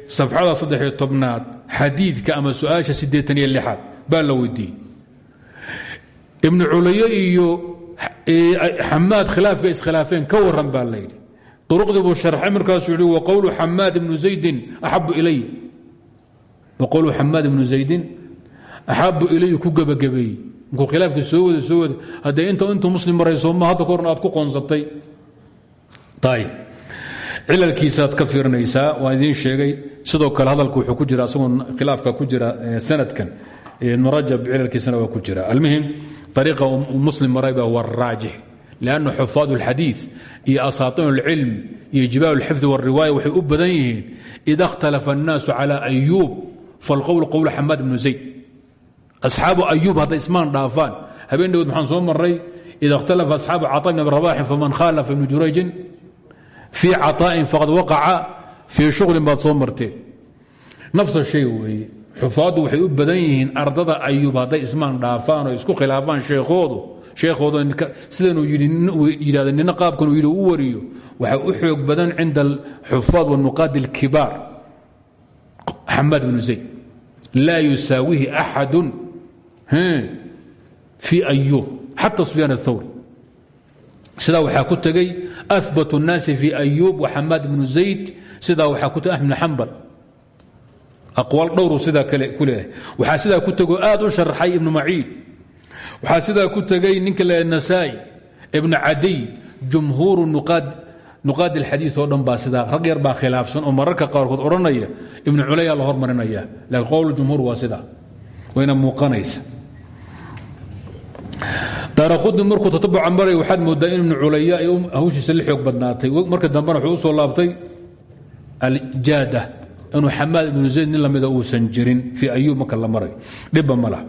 safxada saddexiyo tobnaad xadiidka ama su'aasha siddeetan iyo lixaad baa la weydiiyey. Ibnu culayo iyo xamaad khilaafka iskhilaafeen ka waran baa la yidhi. Duruqdii buu sharxay markaasuu yihi waqowlu xamaad ibnu zaydin axabu ilay waqowlu xamaad ibnu zaydin axabu ilayu ku gebagabeeyey. Markuu khilaafkii soo wada soo wada haddee inta intuu muslim marayso ma hadda ku qoonsatay. Ayib cilalkiisaaad ka fiirinaysaa waan idiin sheegay sidoo kale hadalku wuxuu ku jira asagoo khilaafka ku jira sanadkan ibnu rajab cilalkiisana waa ku jira almuhim ariiqa muslim marayba huwa araajix لأن xفاaظ الxadيiث iyo أsاaطين الcilm iyo jibaal الxifظ والriواية waxay u badan yihiin إida اkhتaلafa الناaس عalى أyوب فاlqowl qowl xamaad بن زayd أصxaabu أyوب hadday ismaan dhaafaan habeen dhawod maxaan soo maray ida اkhtalafa asxaabu caطaa bn abi rabaxin faman khaalafa ibnu jurayjin fii caطaa'in faqad waqaca fii shuqlin baad soo marteen nafsa shay weeye. Xufaaddu waxay u badan yihiin ardada ayub hadday ismaan dhaafaan oo isku khilaafaan sheekhoodu. Sheekhoodu sidanuu yidhahda nina qaabkan uu yidhi u wariyo. Waxaa u xoog badan cinda alxufaad wanuqaadi alkibaar. Xamaad binu zayd. Laa yusaawihi axadun fii ayuub xata sufyaan aلthawri sidaa waxaa ku tegey abat الnaasi fii ayub waxamaad bnu zayd sidaa waxaa ku tegay axmed bn xambal aqwaal dhowru sidaa ku leeyahay waxaa sidaa ku tegoo aad u sharxay ibnu maciid waxaa sidaa ku tegey ninka le nasaa'i ibnu cadiy jumhuuru nuqaadi اlxadiiث oo dhan baa sidaa rag yar baa khilaafsan oo mararka qaarkood odhanaya ibnu culaya la hormarinaya laakiin qowl jumhuur waa sidaa wayna muuqanaysa daaraqudni markuu tatabuca maray waxaad moodaa in ibnu culaya ay hawshiisa la xoog badnaatay. Marka dambena wuxuu soo laabtay aljaada inuu xamaad ibnu zayd nin lamida uusan jirin fii ayub marka la maray. Dhibba ma lah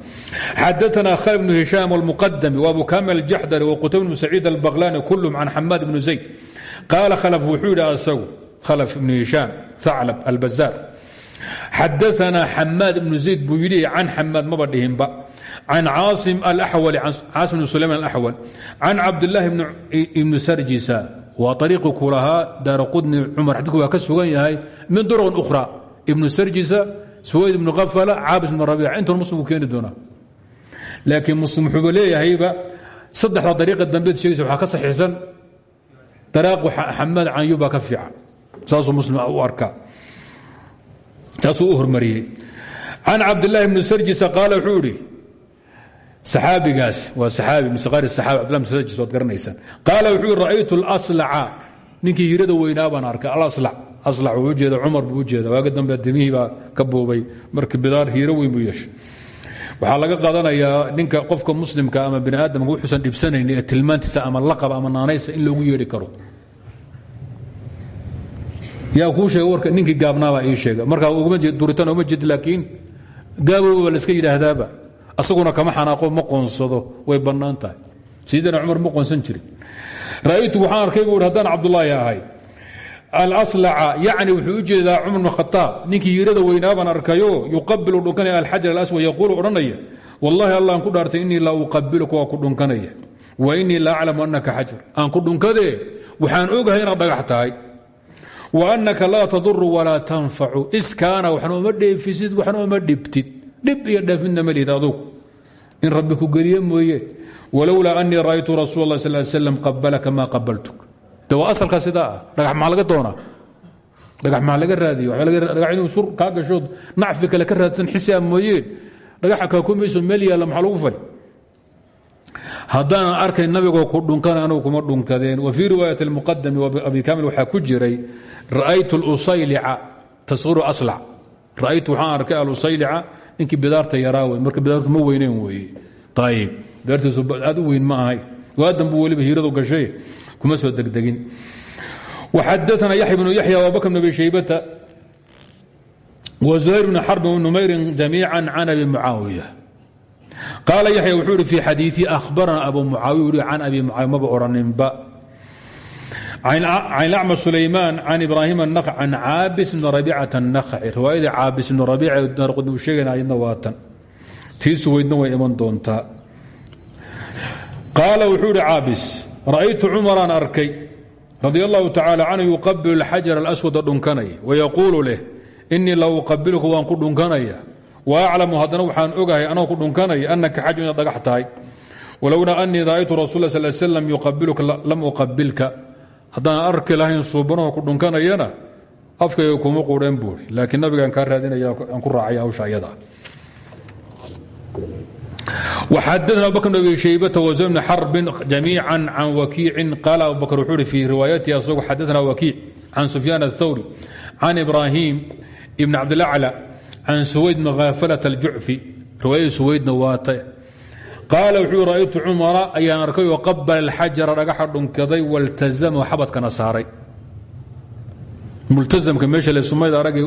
xadaana khalid bnu hishaam wاlmuqadami wabu kamil aljaxdari waqutayb bnu saciid albaqlani kulum can xamaad ibnu zayd. Qaala khalaf wuxuu yidhi asagu khalaf ibnu hishaam thaclab albazaar. Xadaana xamaad ibnu zayd buu yidhi can xamaad can caasim alaxwali caasim bn sulayman alaxwal can cabdillaahi ibnu sarjisa waa ariiqi ku lahaa daara qudni cumar xadidku waa ka sugan yahay min duruqin ukhra ibnu sarjisa suwayd ibnu kafala caabis ibnu rabiic intan muslim uu keeni doonaa laakiin muslim wuxuuba leeyahayba saddexda dariiqa dambeed sheegaysa waxaa ka saxiixsan daraaqu xamaad canyub baa ka fiican saasuu muslim u arkaa taasuu u hormariyey can cabdillaahi ibnu sarjisa qaala wuxuu idhi saxaabigaas waa saqaari saxaabi abdullah ibn sarjis waad garanaysaan qaala wuxuu yidhi ra'aytu alaslaca. Ninkii hirada weynaa baan arkay alaslac aslac wuu ujeeda cumar buu ujeeda waaga dambe dimihii baa ka boobay markii bidaar hiiro weyn buu yeeshay. Waxaa laga qaadanayaa ninka qofka muslimka ama bini aadamka wuxuusan dhibsanayn ee tilmaantiisa ama laqab ama naanaysa in loogu yeedhi karo. Yaa kuu sheega warka ninkii gaabnaabaa ii sheega markaa duritaan uma jeed laakiin gaabowba la iska yidhaahdaaba asaguna kama xanaaqo ma qoonsado way bannaan tahay. Sayidina cumar ma qoonsan jirin. Ra'aytu waxaan arkay buu haddaan cabdulaahi ahay. Alaslaca yacni wuxuu u jeedaa cumar bn khataab ninkii hiirada weynaabaan arkayo yuqabilu dhunkanaya alxajar alaswad yaquulu odhanaya wallahi allaan ku dhaartay innii la uqabiluka waa ku dhunkanaya wa innii la aclamu annaka xajar aan ku dhunkadee waxaan ogahay inaad dhagax tahay. Wa annaka laa taduru walaa tanfacu. Iskaana waxna uma dheefisid waxna uma dhibtid dhib iyo dheefidna ma lihid adugu in rabbi ku geliye mooye walowlaa anii ra'aytu rasuul اlah sal slam qabalaka maa qabaltuk de waa asalkaa sidaa ah dhagax maxaa laga doonaa dhagax maxaa laga raadiyo dhagax inuu sur kaa gashood nacfi kale ka raadsan xisia mooyeen dhagaxa kaa kumayso meel yaalla maxaa lagu fali haddaanan arkay nabigoo ku dhunkana anugu kuma dhunkadeen wa fii riwaayat اlmuqadami abi kamil waxaa ku jiray ra'aytu اlusaylica tashiru aslac ra'aytu waxaan arkay alusaylica ninkii bidaarta yaraa wey marka bidaartu ma weyneen weeye ayib bidaartiisu aad weyn ma ahay. Waadan buu weliba hiiradu gashay kuma soo degdegin. Waxadaana yaxya bnu yaxya abubakr bn abi shaybata wa zuhayr bn xarb numayrin jamiica can abi mucaawiya. Qaala yaxya wuxuu ihi fii xadiiii abu mucaawiya. Can abi mucaawiya maba odhaninba can acma sulaymaan can ibraahim an caabis bn rabiicata anakhaci riwaayada caabis ibn rabiica daarqudni uu sheegayna ayadna waa tan tii suweydna way iman doontaa qaala wuxuu idhi caabis ra'aytu cumaraan arkay radi allahu tacaala canhu yuqabilu alxajar alaswada dhunkanaya wayaquulu leh innii la uqabiluka waan ku dhunkanaya wa aclamu haddana waxaan ogahay anoo ku dhunkanaya annaka xaju inaad dhagax tahay walowlaa anii ra'aytu rasul s slam yuqabiluka lam uqabilka haddaan arki lahayn suubanaho ku dhunkanayana afkayga kuma qudheen buui laakiin nabigaan kaa raadinaaan ku raacay hawsha ayada. Xadana abubakr bn abi shaybata wazn bni xarbin jamiica can wakiicin qaala abubakr wuxuu uhi fii riwaayatihi asagu xadaana wakiic can sufyaan athawri can ibraahim ibn cabdilacla can suwayd bn haafalata aljucfi riwaayadii suwaydna waate qaala wuxuu ra'aytu cumara ayaan arkay oo qabala اlxajara dhagaxa dhunkaday waltazama xabadkana saaray. Multazamka meesha le sumayda arag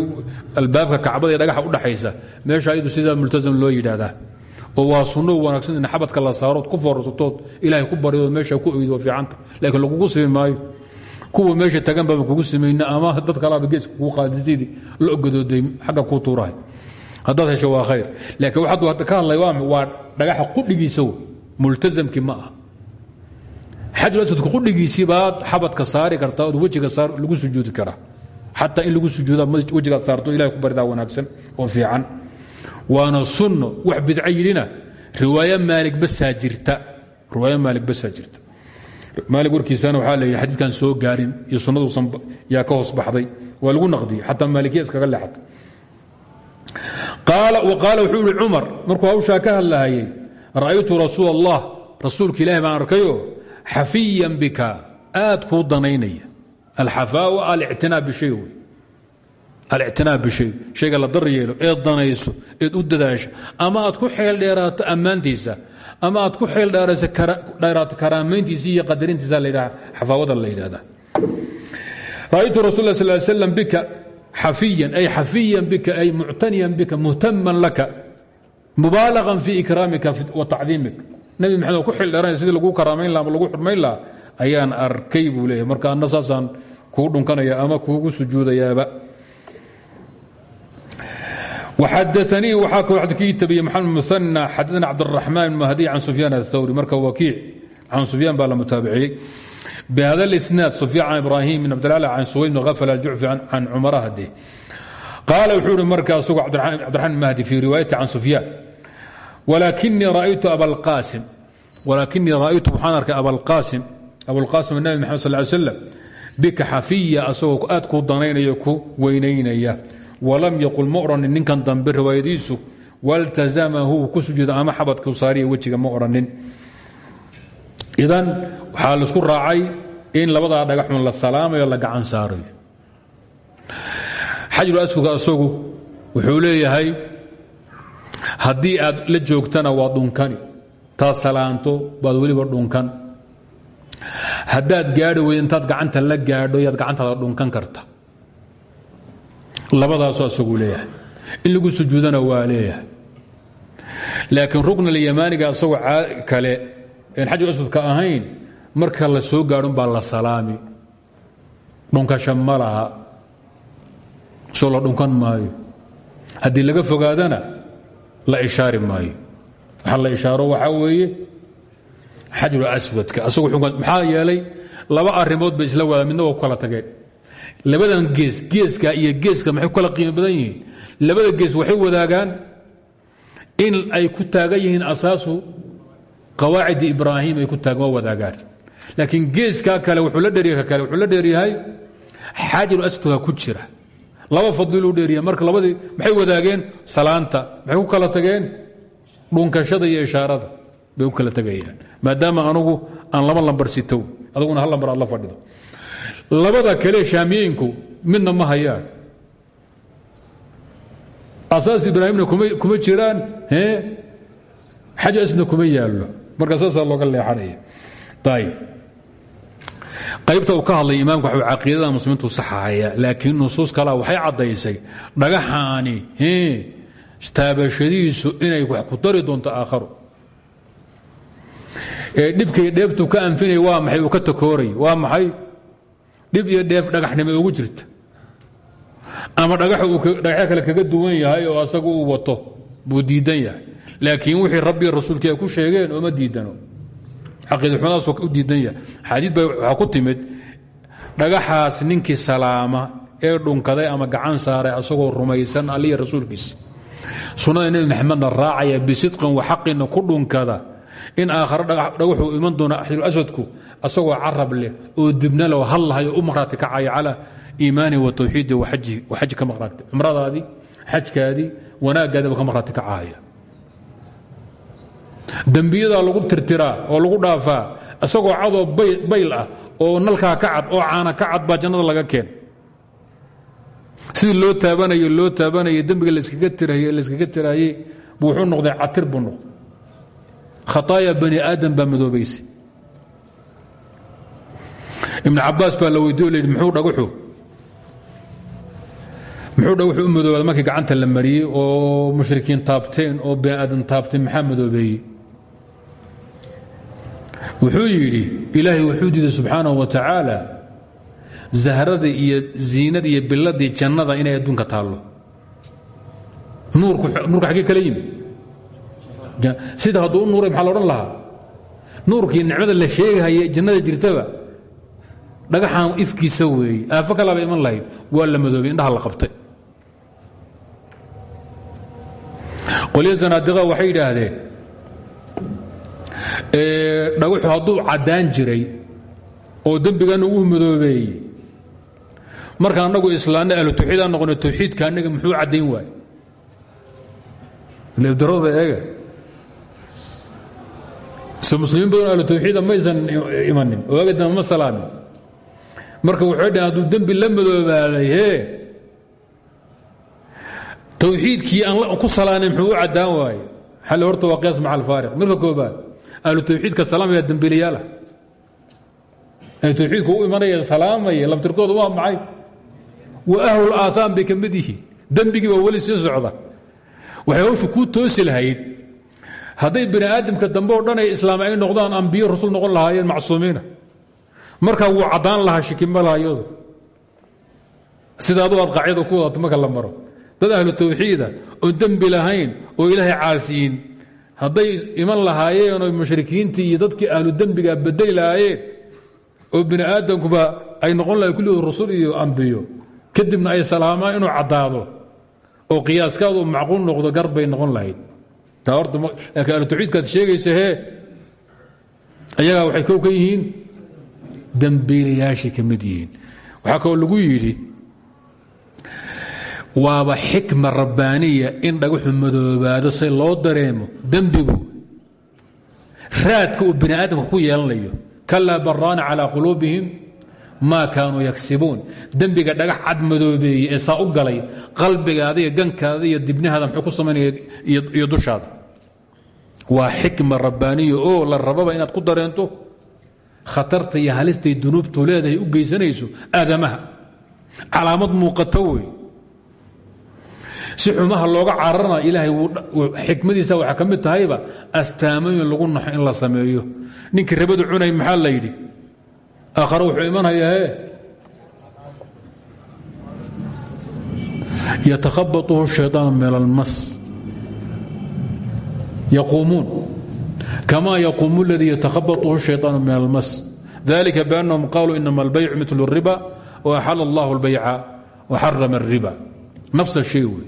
albaabka kacbada ee dhagaxa udhaxaysa meesha ayadu sidaa multazam loo yidhaahdaa. Oo waa sunno wanaagsan in xabadka la saarood ku foorsatood ilaahay ku baryood meesha ku oydo fiicanta laakiin lagugu simi maayo. Kuwa meesha tagan baaba kugu samayna ama dad kalaaba geeska kugu qaadisidii la ogadooday xagga kuu tuurahay haddaad hesho waa khayr. Laakiin waxaad ka hadlay waa dhagaxa qudhigiisa multazamkii ma ah xajul aswadka qudhigiisii baad xabadka saari kartaa ood wejiga lagu sujuudi karaa xataa in lagu sujuuda wejigaad saarto ilahay ku baridaa wanaagsan oo fiican. Waana sunno wax bidco yidhina riwaaya maalig basaa jirta. Riwaaya maalig basaa jirta. Maalig warkiisana waxaa soo gaarin iyo sunnaduusan yaa ka hoos baxday. Waa lagu naqdiyey xataa maalikiya iskaga leexatay qaala wuxuu ihi cumar markuu hawshaa ka hadlahayay ra'aytu rasuul allah rasuulka ilahi baan arkayoo xafiyan bika aad kuu danaynaya. Alxafaau alictinaa bishay wey. Alictinaa bishay shayga la dar yeelo eed danayso eed u dadaasho. Ama aad ku xeel dheeraato ammaantiisa ama aad ku xeel dheeraato karaamayntiisa iyo qadarintiisa xafaawada la yidhahda ra'aytu rasul sal slam bika xafiyan ay xafiyan bika ay muctaniyan bika muhtaman laka mubaalaغa fii ikraamika wa tacdiimik nabi maxamed ku xildheran sidii lagu karaamayn laha ama lagu xurmayn laha ayaan arkay buu leeyahy marka anna saasaan kuu dhunkanaya ama kuugu sujuudayaaba. Xadaanii waxaa kaloo xadka itabiyey maxamed muana xadana cabdiraxmaan mahdi can sufyaan aلthawri marka wakiic can sufyaan baa la mutaabiciyey bhada اlisnaad sufyaan can ibrahim bn cabdilala can suwayd bn hafl aljucfi can cumara hade qaala wuxuu ihi marka asagoo cabdiraحman mahdi fii riwaayati can sufyaan walakinii ra'aytu abalqaasim walaakinii ra'aytu waxaan arkay abalqaasim abulqaasim nabi maxamed sal ly slam bika xafiya asagoo aad kuu danaynaya ku weynaynaya walam yaqul ma odhanin ninkan dambe riwaayadiisu waltazamahu ku sujuuda ama xabadku saariya wejiga ma odhanin idan waxaa la isku raacay in labadaa dhagaxun la salaamayo la gacan saarayo xajru aswadka asagu wuxuu leeyahay haddii aad la joogtana waa dhunkani taad salaanto baad weliba dhunkan. Haddaad gaadhi weyd intaad gacanta la gaadho yaad gacantaada dhunkan karta. Labadaasoo asaguu leeyahay. In lagu sujuudana waa leeyahay. Laakiin rukn alyamaaniga asagoo kale een xajar aswadka ahayn marka la soo gaadhun baa la salaami. Dhunkasha ma laha soo la dhunkan laga fogaadana la ishaari maayo. Waxa la ishaaro waxaa weeye xajaru aswadka. Asagoo maxaa yeelay laba arrimood bay isla wadaa midna kala tageen. Labadan gees geeska iyo geeska maxay kala qiimo badan yihiin? Labada gees waxay wadaagaan in ay ku taagan asaasu qawaacidi ibraahim ay ku taagan waa wadaagaan laakiin geeskaa kale wuxuu la dheeryahay xaajaru aswadka ku jira. Laba fadiluu dheeryahay marka labadii maxay wadaageen? Salaanta. Maxay ku kala tageen? Dhunkashada iyo ishaarada bay ku kala tegayaan maadaama anugu aan laba lambar sitow aduguna hal lambar aad la fadhido. Labada kale shaamiyeenku midna ma hayaan. Asaas ibraahimna kuma jiraan xaj asna kuma yaallo marka saasaa looga leexanaya. Ayb qaybta uu ka hadlay imaamku waxuu caqiidada muslimiintu saxahaya laakiin nusuus kalea waxay caddaysay dhagaxaani taabashadiisu inay wax ku dari doonto aakharu. Ee dhibkay dheeftu ka anfinay waa maxay uu ka takooray waa maxay? Dhib iyo dheef dhagaxnimo ugu jirta. Ama dhagaxyo kale kaga duwan yahay oo asagu uu wato buu diidan yahay laakiin wixii rabbiga rasuulkii ay ku sheegeen ooma diidano. caqiidaxumadaasoo u diidan yahay. xaadiid ba waxaa ku timid dhagaxaas ninkii salaama ee dhunkaday ama gacan saaray asagoo rumaysan alliya rasuulkiisa. Sunnada nebi maxamedna raacaya bisidqin wa xaqina ku dhunkada. In aakhare dhagaxuu iman doona axjaru aswadku asagoo carab leh oo dibna leh oo hadlahayo u maqhraati kacaya calaa iimaanihi wa tawxiidi wa xaji ka maqhraati cumradaadii xajkaadii wanaaggaadiba ka maqhraati dembiyadaa lagu tirtiraa oo lagu dhaafaa isagoo cadoo bayl ah oo nalkaa ka cad oo caana ka cad baa jannada laga keen. Sidii loo taabanayo loo taabanayo dembiga laskaga tiraye layskaga tiraayey wuxuu noqday catir buu khaaaya bani aadam baa madoobaysay ibn cabaas baa la weydiyo muxuu dhagaxu muxuu dha wuxuu u markii gacanta la mariyey oo mushrikiin taabteen oo bini aadan taabteen maxaa madoobeeyey wuxuu yidhi ilaahay wuxuu diiday subxaanahu wa tacaala zahradii iyo ziinadii iyo biladii jannada inay adduunka taallo. Nuurka xaggee kala yimi sida hadduu u nuuray maxaa la odhan nuurkii nicmada la sheegahaye jannada jirtaba dhagaxaan ifkiisa weeye aafo kalaaba iman lahayd. Waa la madoobay indhaha la qabtay. Qolya zanaadiqa waxay yidhaahdeen dhagaxu hadduu caddaan jiray oo dembiganna uu madoobeeyey. Markaan annagu islaanna ahlu tawxiid aan noqono tawxiidka annaga muxuu caddayn waaye leebdarada eega. So muslimiin badan ahlu tawxiida maysan imanin waaga dambe ma salaamin marka waxay dhaheen hadduu dembi la madoobaaday hee tawxiidkii aan ku salaanay muxuu u caddaan waaye xalli horta waa qiyaas maca alfaariq. Koobaad ahlu tawxiidka salaamaya dembiilayaalah ahlu tawxiidka u imanaya salaamaya laftirkooda waa maxay? Wa ahlul aathaam bay ka mid yihiin. Dembigii baa weli sii socda. Waxay hawshu kuu toosi lahayd. Hadday bini aadamka dambe oo dhan ay islaam ay noqdaan ambiyo rasul noqon lahaayeen macsuumiina. Markaa wuu caddaan lahaa shikima lahayadu sida adu aad qaacyada ku wadato marka la maro. Dad ahlu tawxiida oon dembi lahayn oo ilaahay caasiyin hadday iman lahaayeen oo mushrikiintii iyo dadkii ahlu dembiga bedeli lahaayeen oo bini aadamkuba ay noqon lahayen kulligood rasul iyo ambiyo kadibna ay salaamaan inuu caddaado oo qiyaaskaadu macquul noqdo gar bay noqon lahayd. Laakiin ahlu tawxiidkaad sheegaysa hee ayagaa waxay kow ka yihiin dembiilayaashay ka mid yihiin. Waxaa kaloo lagu yidhi waaba xikma rabbaaniya in dhagaxu madoobaado say loo dareemo dembigu. Raadka uu bini aadamka ku yeelanayo kalaa baraana calaa quluubihim maa kaanuu yagsibuun dembiga dhagax cad madoobeeye ee saa u galay qalbigaada iyo gankaada iyo dibnahaada muxuu ku samaynaya iyo dushaada. Waa xikma rabbaaniya oo la rababa inaad ku dareento khatarta iyo halistay dunuubtu leedahay u geysanayso aadamaha. Calaamad muuqato wey si xumaha looga cararana ilaahay xikmadiisa waxaa ka mid tahayba astaamooyin lagu naxo in la sameeyo ninkii rabadu cunay maxaa la yidhi aakhare wuxuu imanaya he yatakhabatuhu shayطaanu min almas yaquumuun kama yaquumu اladii yatakhabatuhu shayطaanu min almas dalika biannahum qaluu inama albaycu mitl الriba وaxal اllah اlbayca وxarama الriba nafs shay wey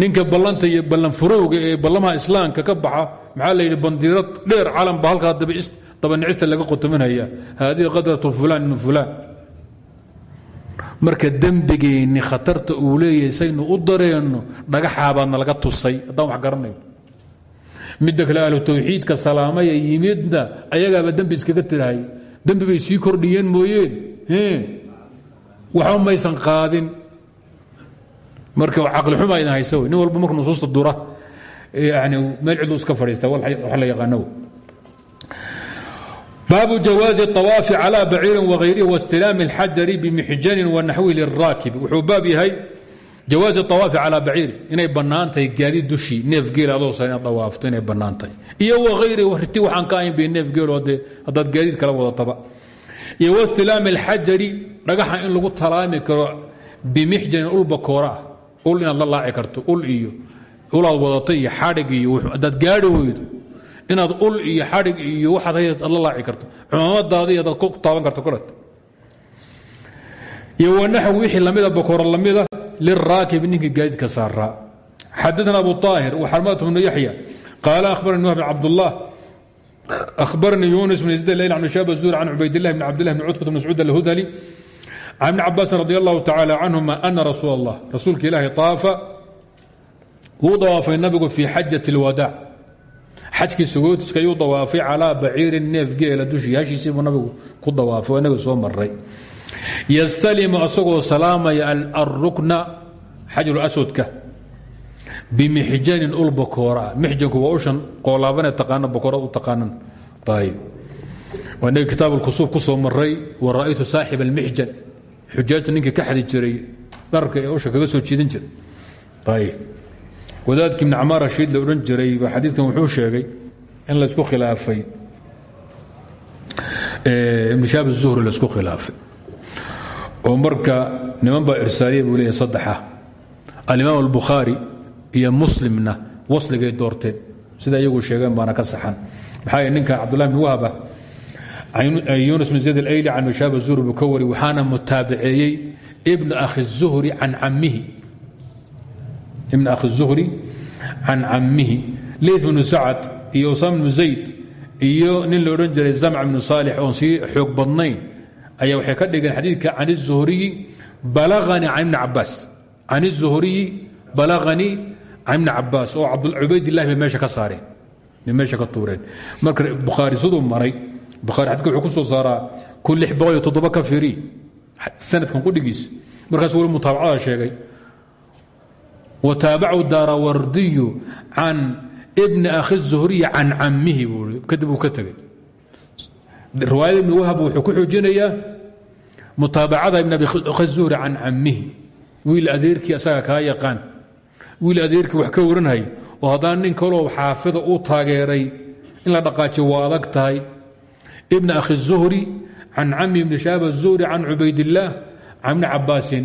ninka ballanta iyo ballan furowga ee ballamaha islaamka ka baxa maxaa la yidhi bandiirad dheer calan ba halkaa dabanicista laga qotominaya haadihi qadratu fulan min fulaan. Marka dembigeenni khatarta uu leeyahay saynu u dareenno dhagaxaabaadna laga tusay. Haddaan wax garanayno midda kale ahlu tawxiidka salaamaya yimidna ayagaaba dembi iskaga tirahay. Dembi bay sii kordhiyeen mooyeen. Waxba maysan qaadin marka caqli xuma idin haysa wey nin walba marka nusuusta dura yani meel cidlu iska fadhiista wax la yaqaano baabu jawaazi الطawaafi calى baciirin wغayrihi واstilaami اlxajari bimixjanin wanaxwihi liraakib wuxuu baab yahay jawaazi الطawaafi calى baciirin inay bannaan tahay gaadiid dushii neef geel adoo sa inaad dawaafto inay bannaan tahay iyo wغayrihi riti waxaan ka ahayn bay neef geelo de haddaad gaadiid kala wadataba iyo wastilaami اlxajari dhagaxa in lagu talaami karo bimixjanin ulba kooraa ul inaad la laaci karto ul iyo ulaad wadatay iyo iyo haddaad gaari weydo inaad ul iyo xadhig iyo waxaad haysaad la laaci karto cumaamadaadii haddaad ku taaban karto kolat iyo wanaxw wixii lamida ah, bokoro lamida ah, liraakibi ninkii gaadiidka saaraa xadaana abu aahir waxarmad bnu yaxya qaala ahbarani nuh bn cabdullah ahbaranii yunis bn zid an shaab zuur can cubaydilah bn cabdilah bn cutbat bn mascuud alhudali can ibni cabaasin radi allahu tacaala canhuma ana rasuul allah rasuulka ilaahay aafa wuu dawaafay nabigu fii xajat اlwadaac xajkiisa gootiska yuu dawaafay calaa baciirin neef geela dushii hashiisiibuu nabigu ku dawaafay oo soo maray yastalimu asagoo salaamaya alrukna xajarulaswadka bimixjanin ul bokooraa mixjanku waa ushan qoolaabanee taqaana bokoora u taqaanan tahay waa inaga kitaab lkusuuf ku soo maray wa ra'aytu saaxiba almixjan xujaajta ninkii ka xadi jiray dharka ee usha kaga soo jiidan jira ayb wadaadkii ibn camaar rashiid la odhan jiray ba xadiidkan wuxuu sheegay in laysku khilaafay. Ibn shaab الzuhri laysku khilaafay. Oo marka niman baa irsaaliya buu leeyahy saddexa. Alimaam albukhaari iyo muslimna wasligay doorteen. Sida iyagu sheegeen baana ka saxan. Maxaa yh ninkan cabdullahi bn yunus bn zayd alayli can mishaab الzuhri buu ka wari waxaana mutaabaceeyey ibn akhi الzuhri can camihi ibn akhi الzuhri can camihi leyt bnu sacad iyo usaam bnu zayd iyo nin la odhan jiray zamc bnu saalix oon sii xoog badnayn ayaa waxay ka dhigeen xadiidka can الzuhriyi balaganii can ibni cabaas can الzuhriyi balaganii can ibni cabaas oo cubaydillahi bay meesha ka saareen bay meesha ka tuureen marka bukhaari siduu maray bukhaari xadidka wuxuu ku soo saaraa kun lix boqol ka firi. Sanadkan qudhigiis markaas weli mutaabacada sheegay. Wataabacu daarawardiyu can bni akhi الzuhriyi can camihi buu kadib uu ka wahab wuxuu ku xoojinayaa mutaabacada ibn abi zuhri can camihi wiil adeerkii asaga kaa yaqaan. Wiil adeerkii wax ka waranhay oo haddana nin kaloo xaafida u taageeray. In la dhaqaajiyo waa adag tahay ibn akhi الzuhri can cami ibni shaab الzuhri can cubaydillaah can ibni cabaasin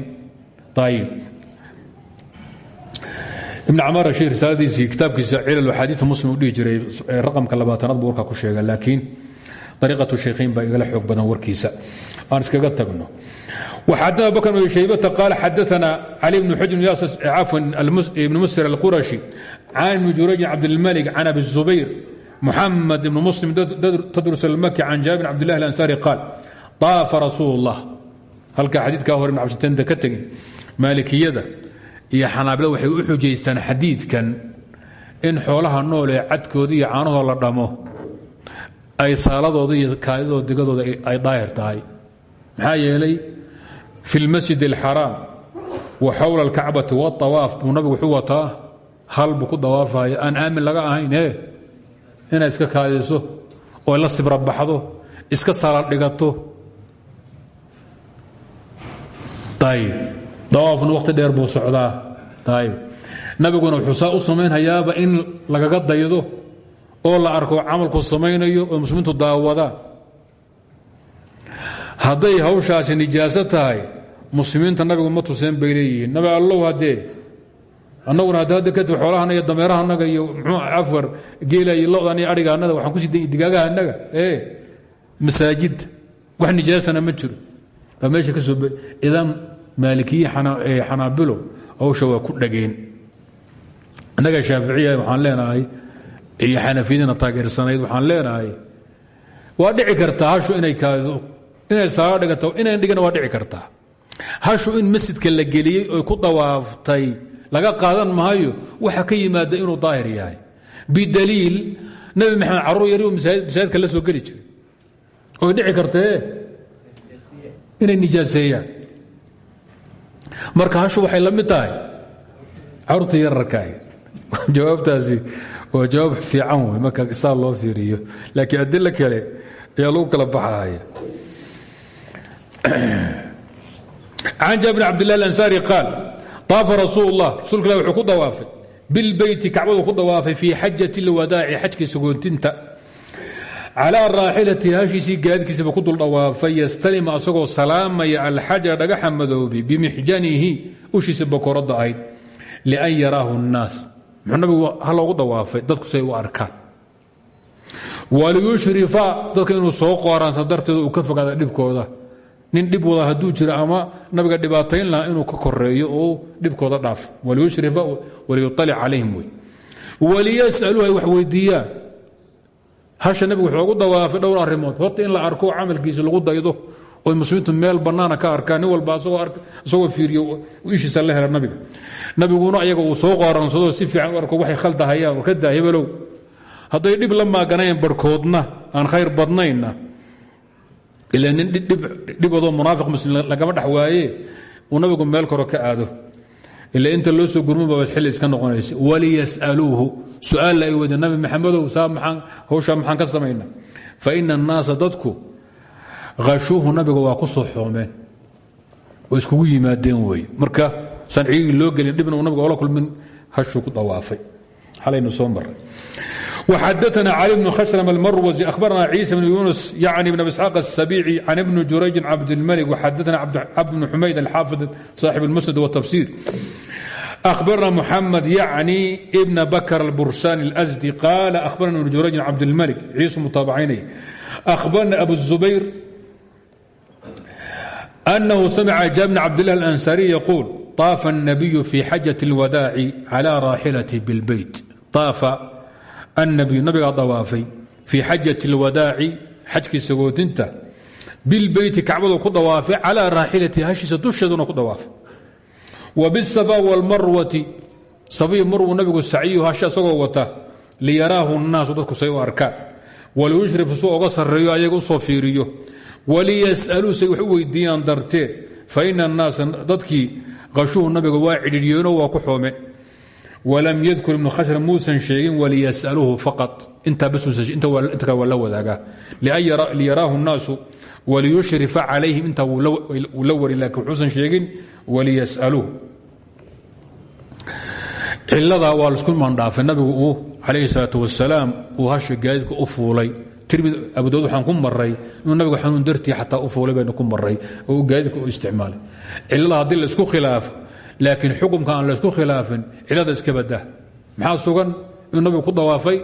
ayib ibn camaar ashir risaaladiisii kitaabkiisa cilal axaadiia muslim u dhihi jiray raqamka labaatanaad buu warkaa ku sheega laakiin ariiqatu shaykhayn baa igala xoog badan warkiisa aan iskaga tagno وxadna bkr بن شhaybة قال xadثna علي بن xujr cafوا بن msr الquraشhi can بن jurayج cabdالmلك can أbi الزubayr محamed بن mسلم tdrus الmki can jabir بن cbdالlah الأنsاrي قاal طaafa rasuul الlah halkaa xadiidkaa hore ibn cabsitanta ka tegin maalikiyada iyo xanaabilada waxay u xujaystaan xadiidkan in xoolaha nool ee cadkooda iyo caanahoo la dhamo ay saaladooda iyo kaadidooda digadooda ay daahir tahay maxaa yeelay fi اlmasjid اlxaraam wa xowla اlkacbati wاطawaaf buu nabigu wuxuu wataa hal buu ku dawaafaya aan aamin laga ahayn e Inay iska kaadiso oo la sibrabaxdo iska saala dhigato. Ayb dawaafna wakhti dheer buu socdaa. Nabiguna wuxuu saa u samaynhayaaba in lagaga daydo oo la arko camalku samaynayo oo muslimiintu daawadaan hadday hawshaasi nijaaso tahay muslimiinta nabigu ma tuseen bay leeyihiin. Nabi allow haddee annaguna hadda kadib xoolahana iyo dameerahanaga iyo mxuu afar geela iyo lodan iyo adhiga annaga waxaan ku sii digaagaha annaga ee masaajidda wax nijaasana ma jiro. Baa meesha ka soo idan maalikiye xanaabilo hawsha waa ku dhageen. Annaga shaaficiya waxaan leenahay iyo xanafiyadina taageersanayd waxaan leenahay waa dhici kartaa hashu inay kaadido inay saala dhigato inayn dhigana waa dhici kartaa. Hashu in masjidka la geliyey oy ku dawaaftay laga qaadan maayo waxa ka yimaada inuu daahir yahay. Bidaliil nebi maxamed carruur yari masaajidka la soo geli jiray. Oy dhici kartee inay nijaaseeyaan. Marka hashu waxay la mid tahay carruurta yararkaay [laughs] jawaabtaasi waa jawaab fiican wey marka saa loo fiiriyo. Laakiin adilo kale ayaa lagu kala baxaya [clears throat] can jaabir cabd lah alansaari qaal taafa rasuullah rasulka ilah wuxuu ku dawaafay. Bilbeyti kacbadu ku dawaafay fii xajati lwadaaci xajkiisa goontinta calaa raaxilati hashiisii gaadikiisaba ku duldhawaafay yastalima asagoo salaamaya alxajara dhagaxa madoobi bimixjanihi ushiisa bokoradda ahayd lian yaraahu nnaas muxuu nabigu ha loogu dawaafay dadku say u arkaan. Waliyushrifa dadka inuu soo qooraansado darteeda uu ka nin dhib wada hadduu jiro ama nabiga dhibaatayn lahaa inuu ka koreeyo oo dhibkooda dhaaf. Waliyushrifa waliyuطalic calayhim wey. Waliyasaluuha ay wax weydiiyaan. Hasha nabigu wuxuu ugu dawaafay dhowr arrimood. Horta in la arko camalkiisa lagu daydo oy muslimiintu meel bannaana ka arkaan nin walba isagoo fiiriyo ishiisa la hela nabiga. Nabiguna ayaga uu soo qooransado si fiican arko waxay khaldahayaan war ka daa hebelow hadday la maaganayan barhkoodna aan khayr badnaynna ila nin dhibadoo munaafiq muslim lagama dhex waaye. Uu nabigu meel koro ka aado. Ila inta loo soo gurmuba xilli iska noqonaysa. Waliyas'aluuhu. Su'aalla ay weyde nabi maxamedow saa maxaan hawshaa maxaan ka samayna. Fa ina annaasa dadku hashuuhu nabiga waa ku soo xoomeen. Oo iskugu yimaadeen wey marka sancigii loo gelin dhibna uu nabiga ola kulmin hashuu ku dawaafay xalaynu soo maray وxadثna cلي بن khsرم الmrwزي أخبرna عيسى بن يuنس يعني بن إسحاق السبيعي عن بن جurayج cabdالملك وxadثna cبد بن حmayd الxاaفظ صاaحب المسند والتفsير أخبرنا محمد يعني بن بكر البرسان الأزدي قال أخبرنا بن جريج عبد الملك عيسى متابعيني أخبرنا أبو الزبير أنه سمع جابر بن عبد الله الأنصاري يقول طاف النبي في حجة الوداع على راحلته بالبيت طاف النبي نبي ضوافي في حجة الوداع حجك سقوتنت بالبيت كعبده كضوافي على راحلته هشيسة دشدنا كضوافي وبالصفا والمروة صفي مرو نبgu sacyihu hasha isagoo wata liyaraahu الnaasu dadku say u arkaan waliyushrifu suu oga sarreeyo ayaga u soo fiiriyo waliyas'aluu say wax u weydiiyaan darteed faina الnaasa dadkii qashuhu nabiga waa cidhiidhyeeno waa ku xoome walam yadkur ibnu khashra muusan sheegin waliyas'aluuhu faqat intaa waa la wadaagaa liyaraahu الnaasu waliyushrifa calayhim intaa wuu la wari laakiin wuxuusan sheegin waliyas'aluuh ciladaa waa la isku mandhaafay nabigu uu calayhi salaat wasalaam uu hasha gaadiidka u fuulay abudaud waxaan ku maray inuu nabigu xanuun dartii xataa u fuulay baynu ku maray oo gaadiidka u isticmaalay cilada haddii la isku khilaafo laakiin xukumka aan laysku khilaafin cilada iska badah maxaa sugan? Inuu nabigu ku dawaafay?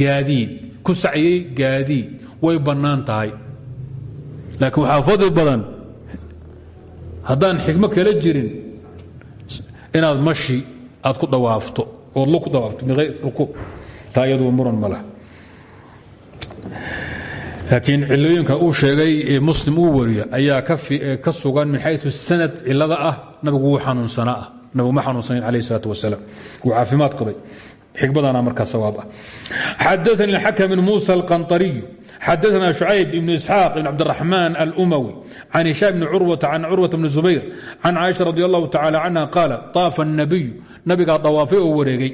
Gaadiid. Ku saciyey gaadiid. Way bannaan tahay. Laakiin waxaa fadli badan. Haddaan xikmo kala jirin inaad mashi aad ku dawaafto ood lo ku dawaafto iyadu muran ma laha laakiin cilooyinka uu sheegay ee muslim uu wariyo ayaa ka sugan min xayu sanad cilada ah nabigu wuu xanuunsanaa ah nabigu ma xanuunsanayn calayh isalaat wasalaam wuu caafimaad qabay xikmadana markaa sawaab ah xadaثani الxakم بn muسى الqanطariyu xadaثna شhucayb ibn isxاaq ibn cabdالرaحman الأmawi can هisham bni curwata can curwata bni zubayr can caaisha radi allahu tacala canha qaala طaafa الnabiyu nabigaa dawaafay oo wareegay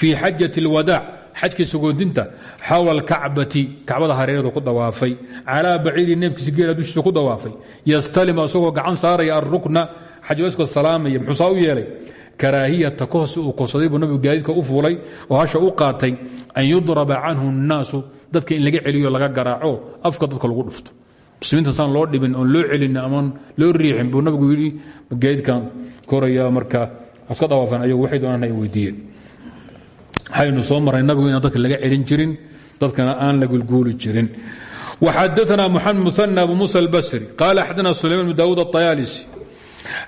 fii xajaة الwadaac xajkii sugoodinta xawla alkacbati kacbada hareeradu ku dawaafay calaa baciiri neefkiisa geela dushiisa ku dawaafay yastalimu asagoo gacan saaraya arukna xajaska salaamaya muxuusaa u yeelay. Karaahiyata kohsi uu kosaday buu nabigu gaadiidka u fuulay oo hasha u qaatay an yudraba canhu الnaasu dadka in laga celiyo laga garaaco afka dadka lagu dhufto. Muslimiinta saan loo dhibin oon loo celin amaan loo riixin buu nabigu yidhi gaadiidkan koraya marka aska dawaafan ayagu waxay doonaan ay waxaynu soo maray nabigu inaan dadka laga celin jirin dadkana aan la gulguuli jirin وxadثna محamed مثنى أbu muسى الbsري قال xadثna سليمان بن dاود الطyالسي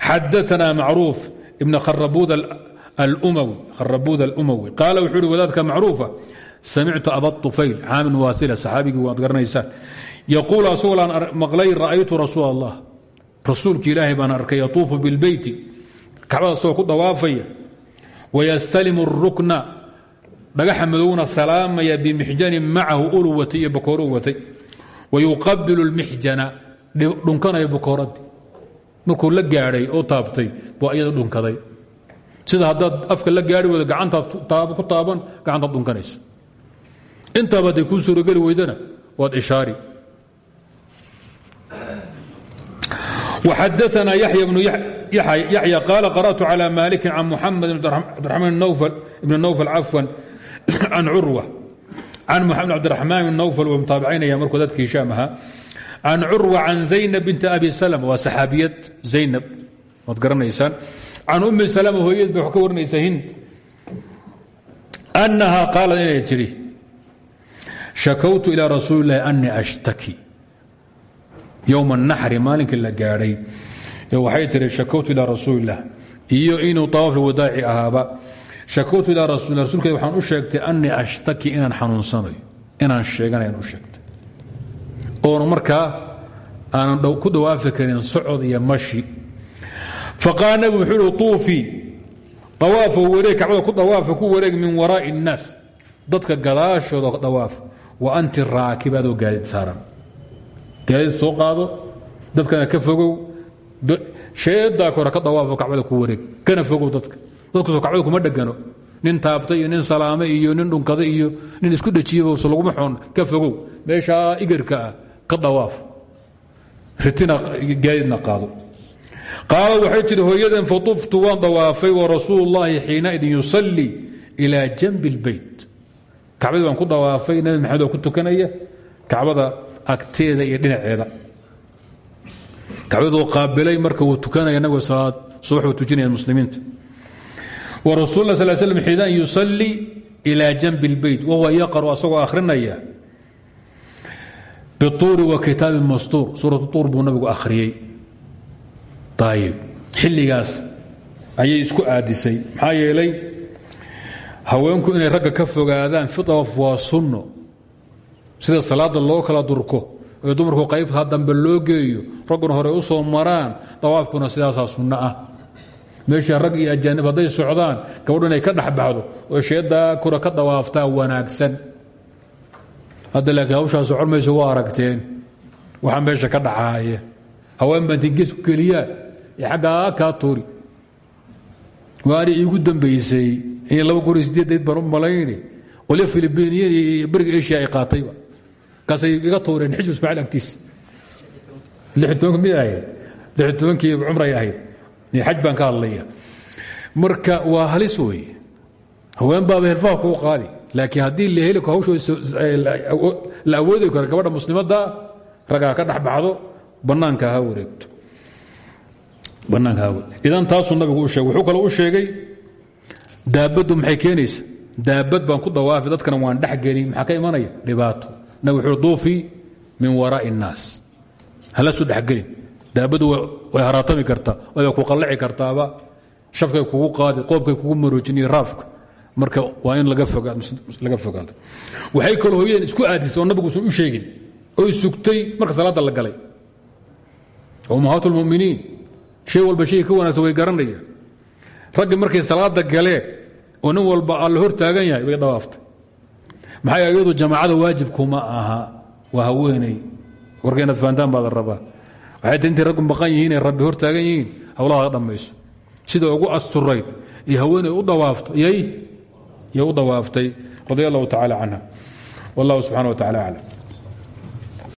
xadثna macروف بن khربوd الأmوي قال wuxuu hi wadaadka macروuفa samictu aba طufayl caamin waasila saxaabigii waad garanaysaan yaquul asagoo aan maqlay ra'aytu rasuul الlah rasuulki ilaahay baan arkay yطuufu bاlbeyti kacbada asagoo ku dawaafaya وystلم الrukna dhagaxa madowna salaamaya bimixjanin macahu ulu watay iyo bokooru watay. Wa yuqabilu lmixjana dhunkanaya bokooradii markuu la gaadhay oo taabtay waa iyado dhunkaday. Sida haddaad afka la gaari weydo gacantaad ku taaban gacantaad dhunkanaysa. Intaaba hadday kuu suurogeli weydana waad ishaari. Xadana yaya bnu yaxya qaala qara'tu calى maalikin can muxamed ibn nowfal cafwan. [coughs] can curwa can muxamed cabdiraxmaan bn nawfal wuu mutaabicaynaya markuu dadka hishaam ahaa. Can curwa can zaynab binti abi salm waa saxaabiyad zaynab. Waad garanaysaan. Can ummi salama hooyad bay ka warinaysaa hind. Annahaa qaalad inay tidhi shakawtu ilaa rasuuli illaahi annii ashtaki. Yowma naxri maalinkii la gaadhay. Ee waxay tihi shakawtu ilaa rasuuli illah iyo inuu tawaafil wadaaci ahaaba shakawtu ilaa rasul rasuulkeed waxaan u sheegtay anii ashtaki inaan xanuunsanayo inaan sheeganayaan u sheegtay. Oonu markaa aanan ku dhawaafi karin socod iyo mashi. Faqaala wuxuu uhi tuufii dawaafo wareeg ku dawaafa ku wareeg min waraa'i الnaas dadka gadaashooda dawaaf wa anti raakibaadoo gaadiid saaran. Gaadiid soo qaado dadkana ka fogow sheedaa kore ka dawaafo kacbada ku wareeg kana fogow dadka dadkuso kacbada kuma dhegano nin taabtay nin salaamay iyo nin dhunkaday iyo nin isku dhejiyaba so laguma xoon ka fogow. Meeshaa igarka ah ka dawaaf ritina gaadiidna qaado. Qaala waxay tidhi hooyaden fatuftu waan dawaafay wa rasuulu llaahi xiinaidin yusallii ilaa janbi اlbeyt kacbadii baan ku dawaafay nabi maxamed ku tukanaya kacbada agteeda iyo dhinaceeda. Kacbaduu qaabilay marka uu tukanaya salaad subax uu tujinaya muslimiinta wa rasul la sal slm xiinan yusallii ilaa janbi اlbeyt wahuwa yaqru asagoo akhrinaya. Bituuri wa kitaabin mastuur suuratu tuur buu nabigu akhriyey. Ayib xilligaas ayay isku aadisay. Maxaa yeelay haweenku inay ragga ka fogaadaan fiطaf waa sunno. Sida salaada loo kala durko ee dumarku qaybka dambe loo geeyo ragguna hore u soo maraan dawaafkuna sidaasaa sunno ah meesha rag iyo ajaanib hadday socdaan gabadhu inay ka dhexbaxdo oo sheedaa kura ka dawaaftaa wanaagsan. Hadda laakiin hawshaa socon mayso waa aragteen. Waxaa meesha ka dhacaaya haween baanti gesku geliyaa. Ee xaggaa kaa tuuri. Waana iigu dambaysay. In laba kun iyo sideedayd baan malayni qolyo filibiiniyan iyo beriga asia ay qaatayba kaasay iga tuureen xijb ismaaciil agtiis. Lix tobanka mid ahayd. Lix tobankii cumray xaj baan ka hadlaya marka waa halis wey haween baaba herfaha kuu qaadi. Laakiin haddii la heli hawsho la awoodi karo gabadha muslimadda ragaa ka dhexbaxdo bannaanka ha wareegto. Bannaanka ha wareegto. Idan taasuu nabigu u sheegay. Wuxuu kaloo u sheegay daabaddu maxay keenaysa? Daabad baan ku dawaafi dadkana waan dhexgeli maxaa ka imanaya? Dhibaato. Nabi wuxuu duufii min waraa'i الnaas halasu dhexgelin daabadu way haraatami kartaa way ku qallaci kartaaba shafkay kugu qaadi qoobkay kugu maroojin iyo raafka. Marka waa in laga fogaado waxay kaloo hooyadeen isku aadisay oo nabiguusan u sheegin oy sugtay marka salaadda la galay. Ummahaat اlmuminiin shay walba shay ka wanaagsan way garanayaan. Raggi markay salaada galeen oo nin walba alla hor taagan yahay way dawaaftay maxaa iyadu jamaacada waajibkuma aha waa haweeney. Warka inaad fahantaan rabaa ta intay raggu maqan yihiin ay rabbi hor taagan yihiin hawlaha dhammayso. Sida ugu asturayd iyo haweeney u dawaafto yay u dawaaftay radia allahu tacala canha wallahu subxana wa tacala aclam